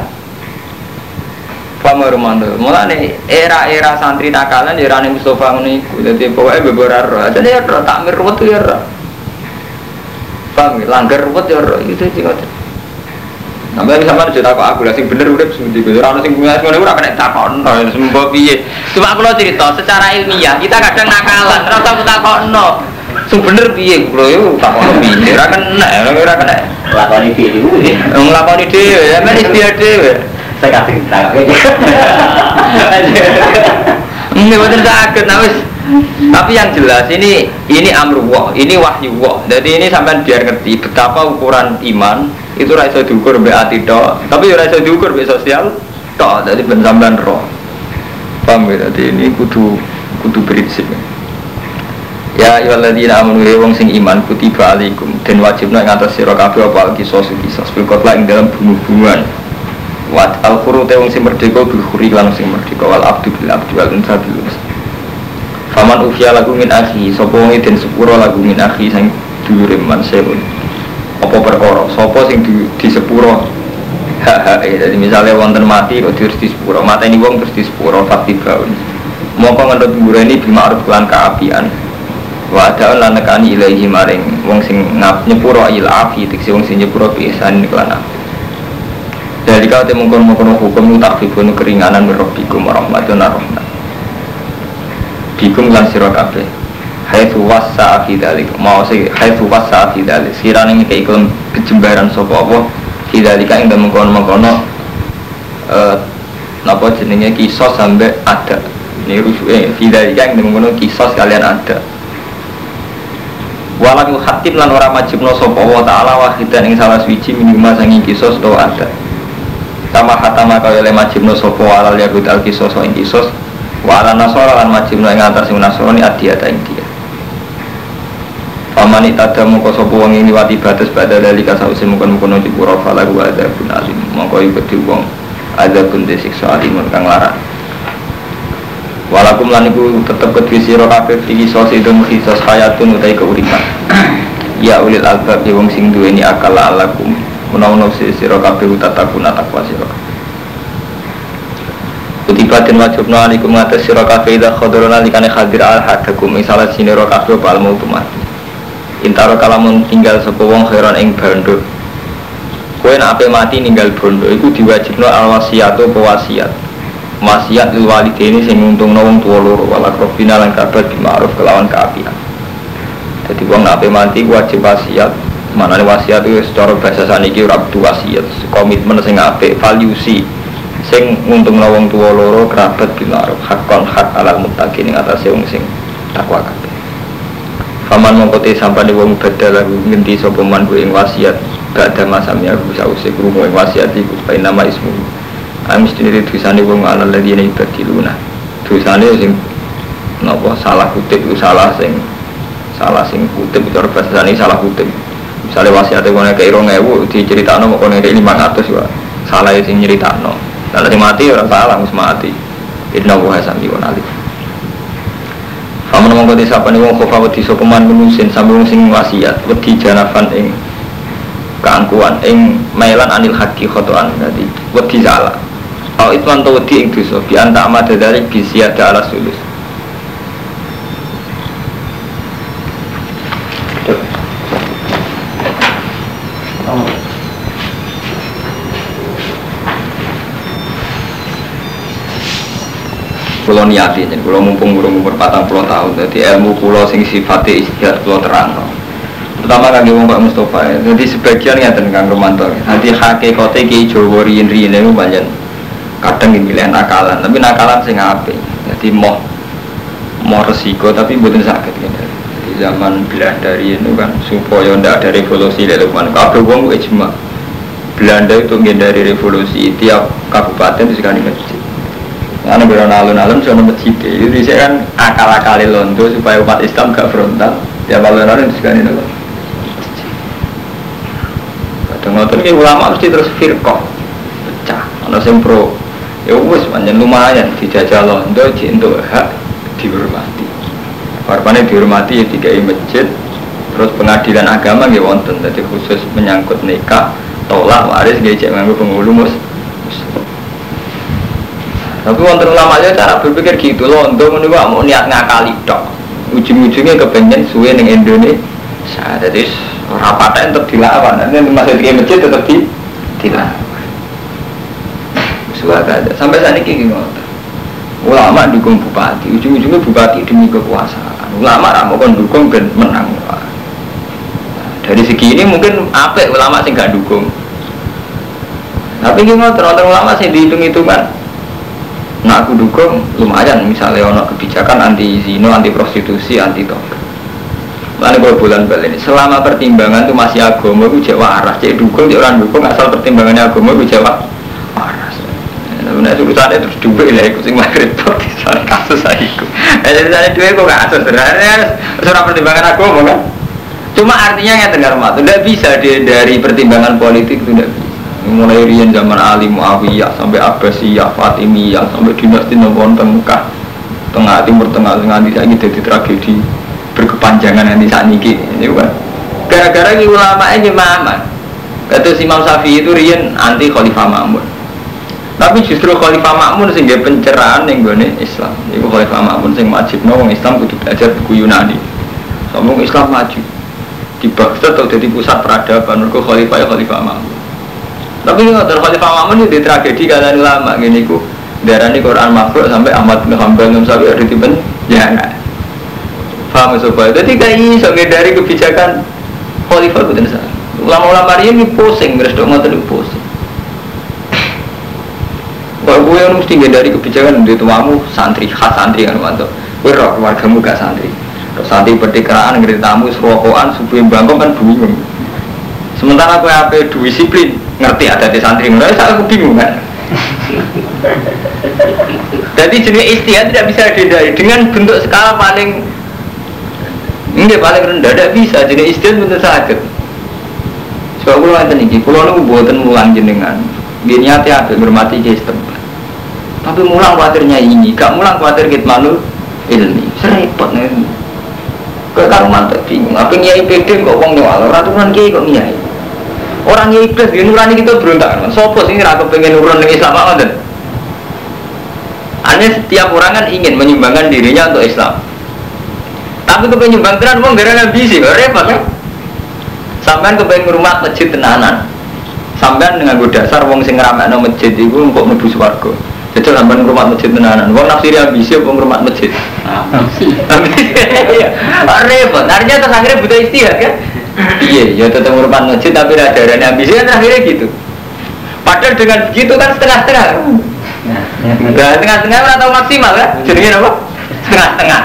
Pamar mandel. Mulane era-era santri takalan era ning Mustafa ngene iku. Dadi pokoke beberar. Dadi ya takmir ruwet ya. Paham langgar ruwet ya itu sing Sampai sama cerita kok aku lah sing bener udah seperti itu. Orang sing punya semuanya udah kena takon, sembuh piye. Cuma aku lo cerita secara ilmiah kita kadang nakalan, rasa aku takon no. Sing bener piye kulo yo takon piye. Ora kena, ora kena. Lakoni dhewe. Nglakoni dhewe, ya men istiadat dhewe. Saya kasih tak. Ini betul sakit, nah wis. Tapi yang jelas ini ini amruwah, ini wahyu wah. Jadi ini sampai biar ngerti betapa ukuran iman itu rasa diukur be ati tok. Tapi rasa diukur be sosial tok jadi ben roh paham ya jadi ini kudu kudu prinsip. Ya ayyuhalladzina amanu ya wong sing iman kutiba alaikum dan wajibna ing atas sira kabeh apa kisos kisos bil dalam bunuh-bunuhan. Wat al khuru te wong sing merdeka bil khuri lan sing merdeka wal abdu bil abdi wal unsa bil unsa. Faman ufiya lagu min akhi den sepuro lagu min akhi sing man apa perkara? Sapa sing di, di sepuro? Hak jadi misalnya wonten mati kok terus di sepuro? Mata ini wong terus di sepuro fakti baun mongko ngendut bima aruf kelan keapian wa ada lan nekani ilahi maring wong sing ngap nyepuro il afi tiksi wong sing nyepuro bisan kelan api. Dari kau temu kono kono hukum tak fibun keringanan merobikum warahmatun rahmat bikum lan sira kabeh haitsu wasa fi dalik. Mau sih haitsu wasa fi dalik. Sirane iki iklim kejembaran sapa apa? Fi dalika ing mengkono-mengkono eh napa jenenge? Kisos sampai ada. Ini rusuke fi dalika ing mengkono kisos kalian ada. Walau khatib lan ora majibno sapa wa taala wahidan ing salah suci minimal sangi kisos to ada. Sama hatama kaya le majibno sapa walal yahud al kisos ing kisos. Wa ala nasara lan majibno ing atas nasrani adiyata ing dia Paman ada mongko wong ini wati batas pada dari kasausi mungkin di pura fala gua ada pun alim mongko di wong ada pun desiksa alimun kang larang Walakum lan iku tetep kedhi sira kabeh iki sos itu khisos hayatun utai keuripan. ya ulil albab ya wong sing duweni akal alakum menawa sira kabeh utatakuna takwa sira. Kutiba den wajibna alaikum ngatas sira kabeh idza khadarana likane hadir al hadakum misalnya sinira kabeh bal mautu mati intaro kalamun tinggal sepo wong khairan ing bando kue nak mati ninggal bondo iku diwajibno al wasiat apa wasiat? Lil ini sing untung wong tua loro wala krobina lan di ma'ruf kelawan keapian. Jadi wong nak mati wajib wasiat. Mana wasiat itu secara bahasa saniki ora kudu wasiat komitmen sing apik valuesi sing untung wong tua loro kerabat di ma'ruf hakon hak alal muttaqin ing atase wong sing takwa Paman mongkote sampai di wong badal lagu nginti sopeman gue yang wasiat. Gak ada masamnya aku sausi kurungu yang wasiat iku Bayi nama ismu. Kami sendiri tulisannya wong ala lagi ini ibadiluna Tulisannya sing Nopo salah kutip salah sing Salah sing kutip itu bahasa ini salah kutip. Misalnya wasiatnya kone ke irong ewu Diceritano mau kone ke lima ratus ya Salah sing nyeritano Lalu mati orang salah mus mati. Inna wuha sami wa nalif Paman mongko desa nih wong kofa wedi so peman menusin sambil sing wasiat wedi janafan ing keangkuhan ing mailan anil haki khotoan jadi wedi salah. Au itu anto wedi ing dosa bi anta amada dari bisiada ala sulus. Kulo niati jadi kulo mumpung burung umur patang puluh tahun jadi ilmu kulo sing sifatnya istihad kulo terang terutama kaki wong Pak Mustafa ya. Jadi sebagian ya tentang Romanto. Nanti hakikate ki Jawa riyin-riyin itu banyak kadang milih nakalan, tapi nakalan sing apik. Jadi mau mau resiko tapi bukan sakit gitu. Jadi zaman Belanda itu kan supaya ndak ada revolusi lek mana kabeh wong ijma. Belanda itu menghindari revolusi tiap kabupaten disekani masjid. Karena beron alun-alun sono masjid itu saya kan akal-akali londo supaya umat Islam gak frontal. Tiap alun-alun disekani nopo. Kadang ngoten ki ulama mesti terus firqah. Pecah. Ana sing pro. Ya wis pancen lumayan dijajal londo untuk hak dihormati. Harapannya dihormati ya dikai masjid terus pengadilan agama nggih wonten jadi khusus menyangkut nikah tolak waris nggih cek nganggo penghulu mus tapi wonten ulama aja cara berpikir gitu loh. Untuk menunggu mau niat ngakali dok ujung-ujungnya kepengen suwe ning Indonesia. Jadi rapatnya tetap dilawan. Nanti masih di masjid tetap di dilawan. Suara ada sampai saat ini gini ulama dukung bupati. Ujung-ujungnya bupati demi kekuasaan. Ulama ramu kan dukung dan menang. Dari segi ini mungkin apa ulama sih gak dukung. Tapi gimana terus ulama sih dihitung hitungan nah aku dukung lumayan misalnya ono kebijakan anti zino anti prostitusi anti tobat Lalu kalau bulan balik ini, selama pertimbangan itu masih agama itu jawa arah, jadi dukung, jadi orang dukung asal pertimbangannya agama itu jawa waras. Nah, urusannya terus duit lah, ikut sing di sana kasus saya ikut. Nah, jadi sana duit kok kasus sebenarnya, surah pertimbangan agama kan. Cuma artinya yang dengar mata, tidak bisa dari pertimbangan politik itu tidak bisa. Mulai rian zaman Ali Muawiyah sampai Abbasiyah, Fatimiyah sampai dinasti Nabawan Tengah, tengah timur tengah tengah di sana jadi tragedi berkepanjangan nanti saat ini ini kan? Gara-gara ini ulama ini mama kata si Imam Syafi'i itu rian anti Khalifah Ma'mun. Tapi justru Khalifah Ma'mun sehingga pencerahan yang gue Islam. Itu Khalifah Ma'mun sing wajib orang Islam kudu belajar buku Yunani? Ngomong Islam maju? Di Baghdad atau jadi pusat peradaban? Mereka Khalifah ya Khalifah Ma'mun tapi nggak Khalifah Ma'mun itu tragedi kalian ulama gini ku darah ini Quran makhluk sampai Ahmad bin Hanbal Imam Syafi'i ada di penjara Paham sobat? Jadi kayak iso dari kebijakan khalifah itu salah. Ulama-ulama ini pusing, terus dong ngotot pusing. Kalau gue yang mesti dari kebijakan di tuamu santri khas santri kan mantap. Gue roh keluargamu gak santri. Terus santri pertikeraan ngerti tamu serokokan subuh bangkong kan bingung. Sementara gue apa disiplin ngerti ada di santri mulai saya aku bingung kan. Jadi jenis istilah tidak bisa dihindari dengan bentuk skala paling ini paling rendah, tidak bisa. Jadi istilah betul sakit. Sebab kalau nanti nih, kalau nunggu buatan mulang jenengan, gini hati hati bermati ke tempat. Tapi mulang khawatirnya ini, gak mulang khawatir kita malu ilmi. Serempet nih. Ke karuman tuh bingung. Apa nyai PD kok uang nyawal? Ratusan kiai kok nyai? Orang nyai plus dia nurani kita berontak. Sopo sih nggak pengen nurun dengan Islam apa Aneh setiap orang kan ingin menyumbangkan dirinya untuk Islam tapi kepengen nyumbang tenan mau gara ambisi, repot kan? Sampean kepengen rumah masjid tenanan. Sampean dengan dasar wong sing ngeramakno masjid itu untuk mlebu swarga. Jadi sampean rumah masjid tenanan. Wong nafsiri ambisi apa rumah masjid? Iya. Repot. Artinya terus akhirnya butuh istihad kan? Iya, ya tetap rumah masjid tapi ada darahnya ambisi kan akhirnya gitu. Padahal dengan begitu kan setengah-setengah. Nah, tengah-tengah atau maksimal kan? Jadinya apa? Setengah-setengah.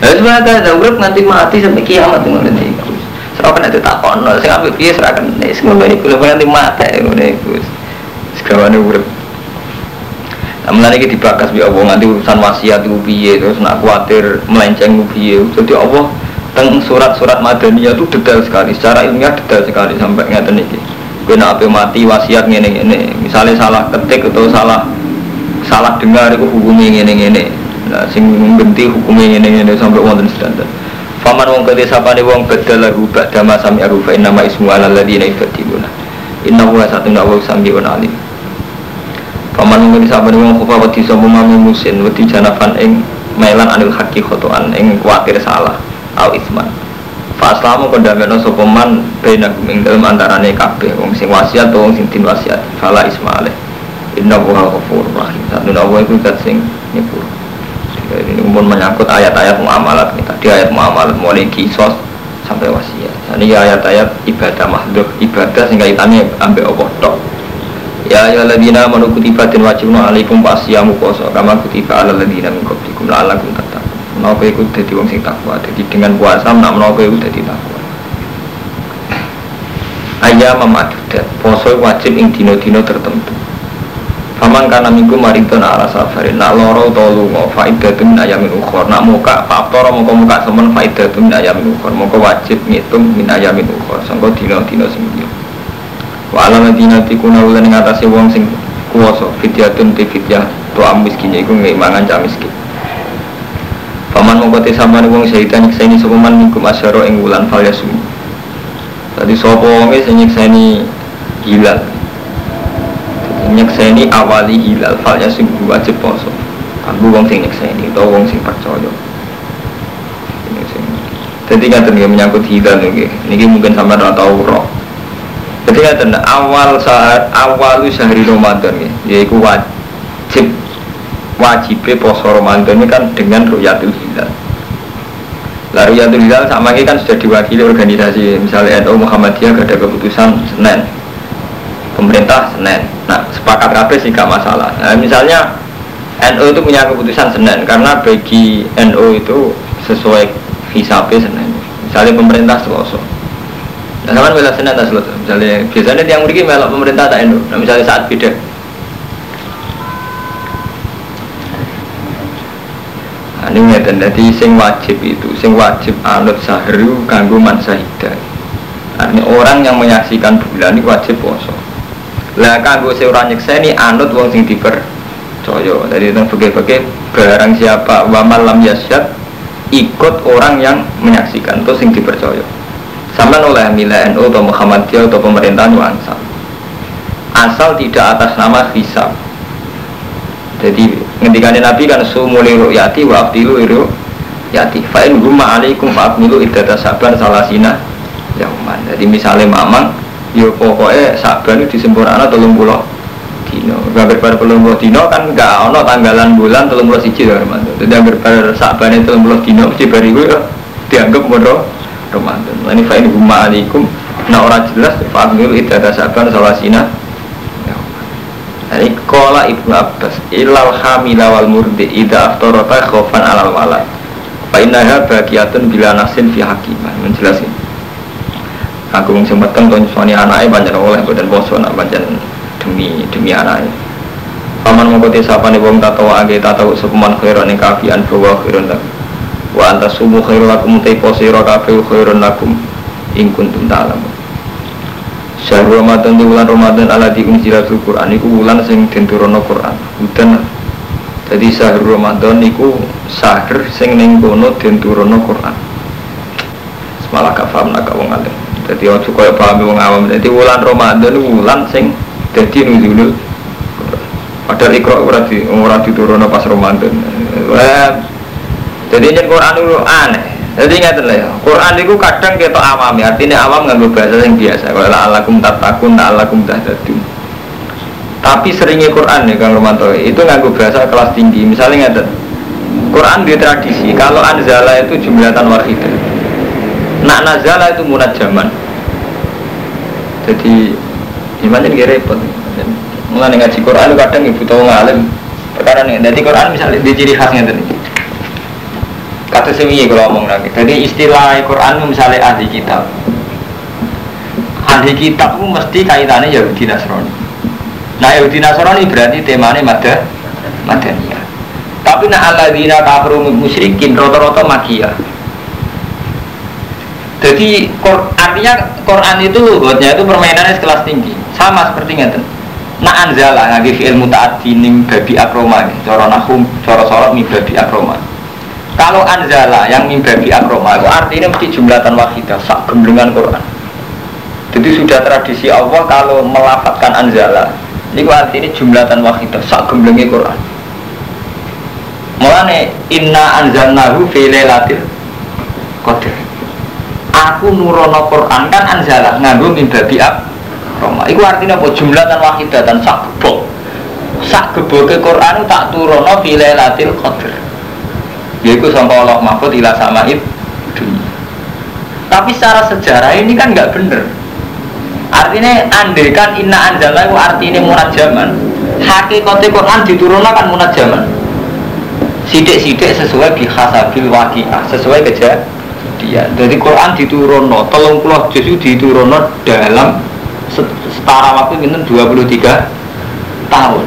Lalu sebenarnya ada urip nganti mati sampai kiamat ngono niku. Serahkan itu tak kono, sing apik piye serahkan nek ngono iku lho nganti mati ngono iku. Segawane urip. Namun lagi dibakas bi Allah nanti urusan wasiat itu piye terus nak khawatir melenceng piye. Jadi Allah teng surat-surat Madaniyah itu detail sekali, secara ilmiah detail sekali sampai ngaten iki. Kowe nak mati wasiat ngene-ngene, misalnya salah ketik atau salah salah dengar itu hukumnya ngene-ngene Nah, sing genti hukumnya ini ini sampai wonten standar. Faman wong kete sapane wong badal lahu ba'da ma sami arufa inna ma ismu ala ladina yubadiluna. Inna huwa satun wa sami wa alim. Faman wong kete sapane wong kufa wedi sapa mami musin wedi janapan ing melan anil haki khotoan ing kuatir salah au isman. Fa aslamu kondameno sapa man bena ing dalem antarane kabeh wong sing wasiat wong sing tin wasiat. Fala isma alaih. Inna huwa ghafurur rahim. Satun wa iku sing nyepur. Jadi ini pun menyangkut ayat-ayat muamalat nih. Tadi ayat muamalat mulai kisos sampai wasiat. Ini ayat-ayat ibadah makhluk ibadah sehingga kaitannya ambil apa tok. Ya ya ladina manu kutiba dan wajibna alaikum pasiyamu poso kama kutiba ala ladina qablikum la'allakum tattaqun. Menapa iku dadi wong sing takwa. Jadi dengan puasa nak menapa iku dadi takwa. Ayam memadudat poso wajib ing dino-dino tertentu. Faman kana minggu maridon ala safarin Nak loro to lunga faidatun min ayamin ukhor Nak muka faktor muka muka semen faidatun min ayamin ukhor Muka wajib ngitung min ayamin ukhor Sangka dino-dino sing dia Wa ala ladina tikuna ulan ing atase wong sing kuwasa fidyatun ti fidyah to am miskin iku ngimangan cah miskin. Paman mongko te sampean wong syahidan nyekseni sapa man minggu masyara ing wulan fal yasum. Tadi sapa wonge sing nyekseni hilal nyekseni awali hilal fal yasum wajib poso Aku wong sing nyekseni atau wong sing percaya Ini sing Jadi ngaten nggih menyangkut hilal nggih. Niki mungkin sampean ora tau roh jadi ngaten awal saat awal sehari Ramadan ya, yaitu wajib wajib poso Ramadan ini kan dengan ruyatul hilal. Lah ruyatul hilal sama ini kan sudah diwakili organisasi misalnya NU Muhammadiyah ada keputusan Senin. Pemerintah Senin. Nah, sepakat kabeh sih gak masalah. Nah, misalnya NU itu punya keputusan Senin karena bagi NU itu sesuai hisapnya Senin. Misalnya pemerintah Selasa Nah, sama bela senin tak selesai. Misalnya biasanya tiang murid melok pemerintah tak endo. Nah, misalnya saat beda. Nah, ini ngeten, jadi sing wajib itu, sing wajib anut sahru kanggo man sahida. Nah, ini orang yang menyaksikan bulan ini wajib poso. Lah kanggo seorang nyekseni anut wong sing dipercaya. Jadi itu bagai-bagai barang siapa wa malam yasyad ikut orang yang menyaksikan itu sing dipercaya. Sama oleh Mila NU atau Muhammadiyah atau pemerintahan itu asal tidak atas nama hisab Jadi ngendikan Nabi kan Sumuli ru'yati wa abdilu iru yati Fa'in gumma alaikum fa'abnilu idata saban salasina Yauman Jadi misalnya mamang Yo pokoknya saban itu disempurna tolong pulau dino Gambar pada tolong pulau dino kan gak ono tanggalan bulan tolong pulau siji Jadi gambar pada saban tolong pulau dino Mesti bariku dianggap bodoh Ramadan. Fa ini huma alaikum. Nah orang jelas fa'amilu idada saban salasina. Ini kola ibnu Abbas ilal hamila wal murdi ida aftorota khofan alal walad. Fa innaha bagiatun bila nasin fi hakimah. Menjelasin. Aku mung sempeten kon nyusoni anake pancen oleh boten poso nak pancen demi demi anake. Paman mongko tesapane wong tatawa age tatawa sepeman khairan ing kafian bahwa khairan wa anta sumu khairu lakum te posiro kafe khairun lakum ing kuntum Syahrul Ramadan di bulan Ramadan ala di unzilatul Quran iku bulan sing den turono Quran. Udan jadi syahrul Ramadan iku syahr sing ning kono Quran. Semalah paham nak wong alim jadi ojo kaya paham wong awam jadi bulan Ramadan bulan sing dadi nuzulul padahal ikra ora di ora diturunno pas Ramadan jadi ini Quran itu aneh. Jadi ingat lah ya, Quran itu kadang kita awam ya, artinya awam nggak bahasa yang biasa. Kalau alakum tatakun, alakum tahdadun. Tapi seringnya Quran ya Kang Romanto itu nggak bahasa kelas tinggi. Misalnya ingat, Quran di tradisi kalau anzala itu jumlatan wahidah. Nak nazala itu munad zaman. Jadi gimana nih repot. Mulai ngaji Quran kadang ibu tahu ngalim perkara nih. Jadi Quran misalnya di ciri khasnya tadi kata semi kalau ngomong lagi jadi istilah Quran misalnya ahli kitab ahli kitab itu mesti kaitannya Yahudi Nasrani nah Yahudi Nasrani berarti temanya mada madaniyah tapi nah dina kafir musyrikin rata-rata makia jadi artinya Quran itu lugatnya itu permainannya sekelas tinggi sama seperti itu nah anzala ngagi ilmu taat nim babi akroma coro nahum coro sorot mi babi akroma kalau anzala yang mimbabi akroma itu artinya mesti jumlatan wahidah, sak gemblengan Quran. Jadi sudah tradisi Allah kalau melafatkan anzala, ini artinya jumlatan wahidah, sak gemblengi Quran. Mulane inna anzalnahu fi lailatul qadar. Aku nurono Quran kan anzala nganggo mimbabi akroma. Iku artinya apa? Jumlatan wahidah dan sak gebok. Sak geboke Quran tak turono fi lailatul qadar Yaitu sangka Allah mahfud ila samaid dunia. Tapi secara sejarah ini kan nggak bener. Artinya andekan inna anjala itu artinya munajaman. Hakikatnya Quran diturunkan kan munajaman. Sidik-sidik sesuai bihasabil waqi'ah, sesuai kejadian. Jadi Quran diturunno, telung puluh juz diturunno dalam setara waktu minum 23 tahun.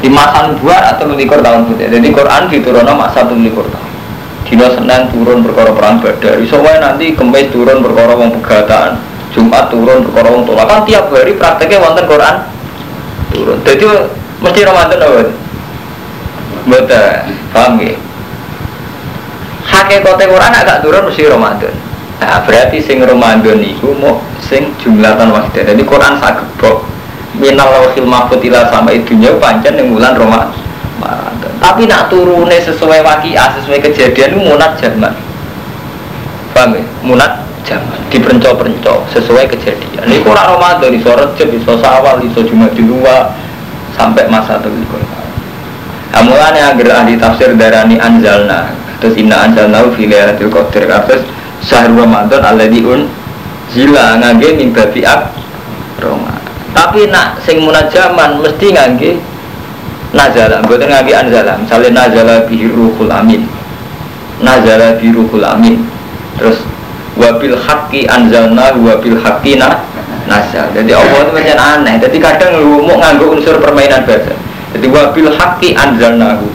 Di masa dua atau likur tahun putih. Jadi Quran diturunno masa likur tahun. Dino Senin turun perkara perang Badar. Wae nanti Kamis turun perkara wong. Jumat turun perkara wong tolak. Kan tiap hari prakteknya wonten Quran turun. Jadi mesti Ramadan apa? Betul, paham ya? Hakikatnya Quran agak turun mesti Ramadan. Nah, berarti sing Ramadan itu mau sing jumlatan wahidah. Jadi Quran saged bok minal lawhil mahfud ila sama idunya pancen yang bulan Ramadan. Tapi nak turune sesuai wakiah, sesuai kejadian itu munat zaman. Paham ya? Munat zaman diperenco-perenco sesuai kejadian. Ini kurang Ramadan, iso Rejab, iso Sawal, iso Jumat di luar sampai masa itu. Nah, mulanya agar ahli tafsir darani anjalna terus inna anjalna fi lailatul qadr terus syahrul ramadan alladzi un zila ngangge min babi ab roma. Tapi nak sing munajaman mesti ngangge nazala. Mboten ngangge anzala. Misalnya nazala bihi ruhul amin. Nazala bihi amin. Terus wabil haqqi anzalna wabil haqqi na nazal. Jadi Allah itu macam aneh? Jadi kadang mau nganggo unsur permainan bahasa. Jadi wabil haqqi anzalnahu.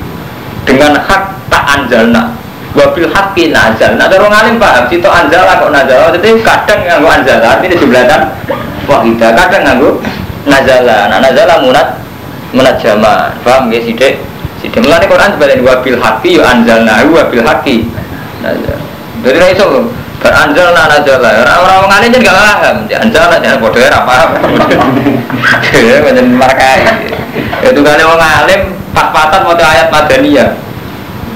Dengan hak tak anzalna wabil haqqi nazal. Nah orang alim paham situ anzala kok nazal. Jadi kadang nganggo anzala artinya jumlahkan wahidah. Kadang nganggo nazala nah nazala munat zaman paham ya sidik sidik melani Quran sebagai wabil haqqi yu anzalnahu wabil haqqi nazal. Jadi nah itu beranjal nah nazala orang-orang mengalim jadi gak paham. Anjal jangan bodoh ya paham. Ya macam markai. Itu kan orang alim pas-pasan mau ayat madaniyah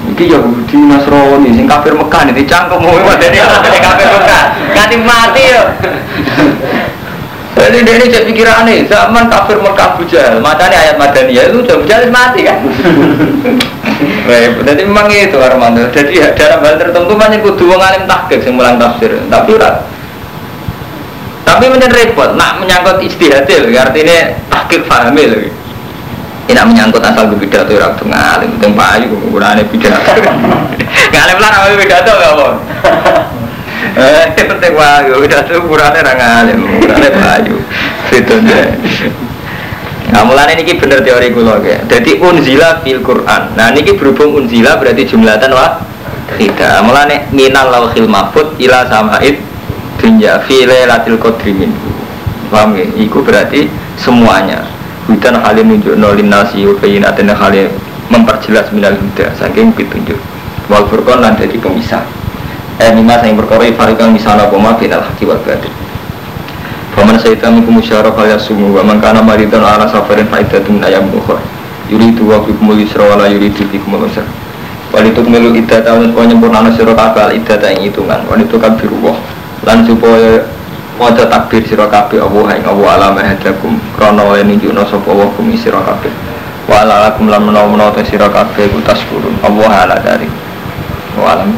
Iki Yahudi Nasrani sing kafir Mekah nih dicangkem mau madaniyah sing kafir Mekah? Nganti mati yo. Jadi dia ini jadi pikirannya zaman kafir Mekah bujal matanya ayat madaniyah itu udah bujal mati kan? Jadi memang itu Armando jadi dalam hal tertentu banyak kudu wong alim tahqiq sing mulang tafsir. Tapi ora tapi menyen repot nak menyangkut istihadil artinya tahqiq fahami lagi tidak menyangkut asal pidato ora kudu ngalim teng payu ukurane pidato ngalim lah apa pidato gak apa eh penting wae pidato ukurane ra ngalim ukurane payu itu Nah mulanya ini bener teori kula ya. Jadi unzila fil Quran. Nah ini berhubung unzila berarti jumlatan wah tidak. Mulanya minal lauhil mahfud ila samaid dunya fi lailatul qadri min. Paham ya? Iku berarti semuanya. Hudan halim nunjuk nolin nasi bayinatin halim memperjelas minal huda saking petunjuk. Wal furqan lan jadi pemisah. Eh lima yang berkoro ifarikan misalnya koma binal haki wal batin. Faman sayyidam ikum musyaraf al yasumu wa man kana maridan ala safarin faidatun min ayam ukhra yuridu wa bikumul yusra wa la yuridu bikumul usra Walituk milu iddat tahun supaya nyempurna sira kabeh al iddat ing hitungan walituk kabirullah lan supaya maca takbir sira kabeh Allah ing Allah alam hadakum krana oleh nunjukna sapa wa kum sira kabeh. Wa ala lakum lan menawa-menawa sira kabeh ku taskurun Allah ala dari. Wa alam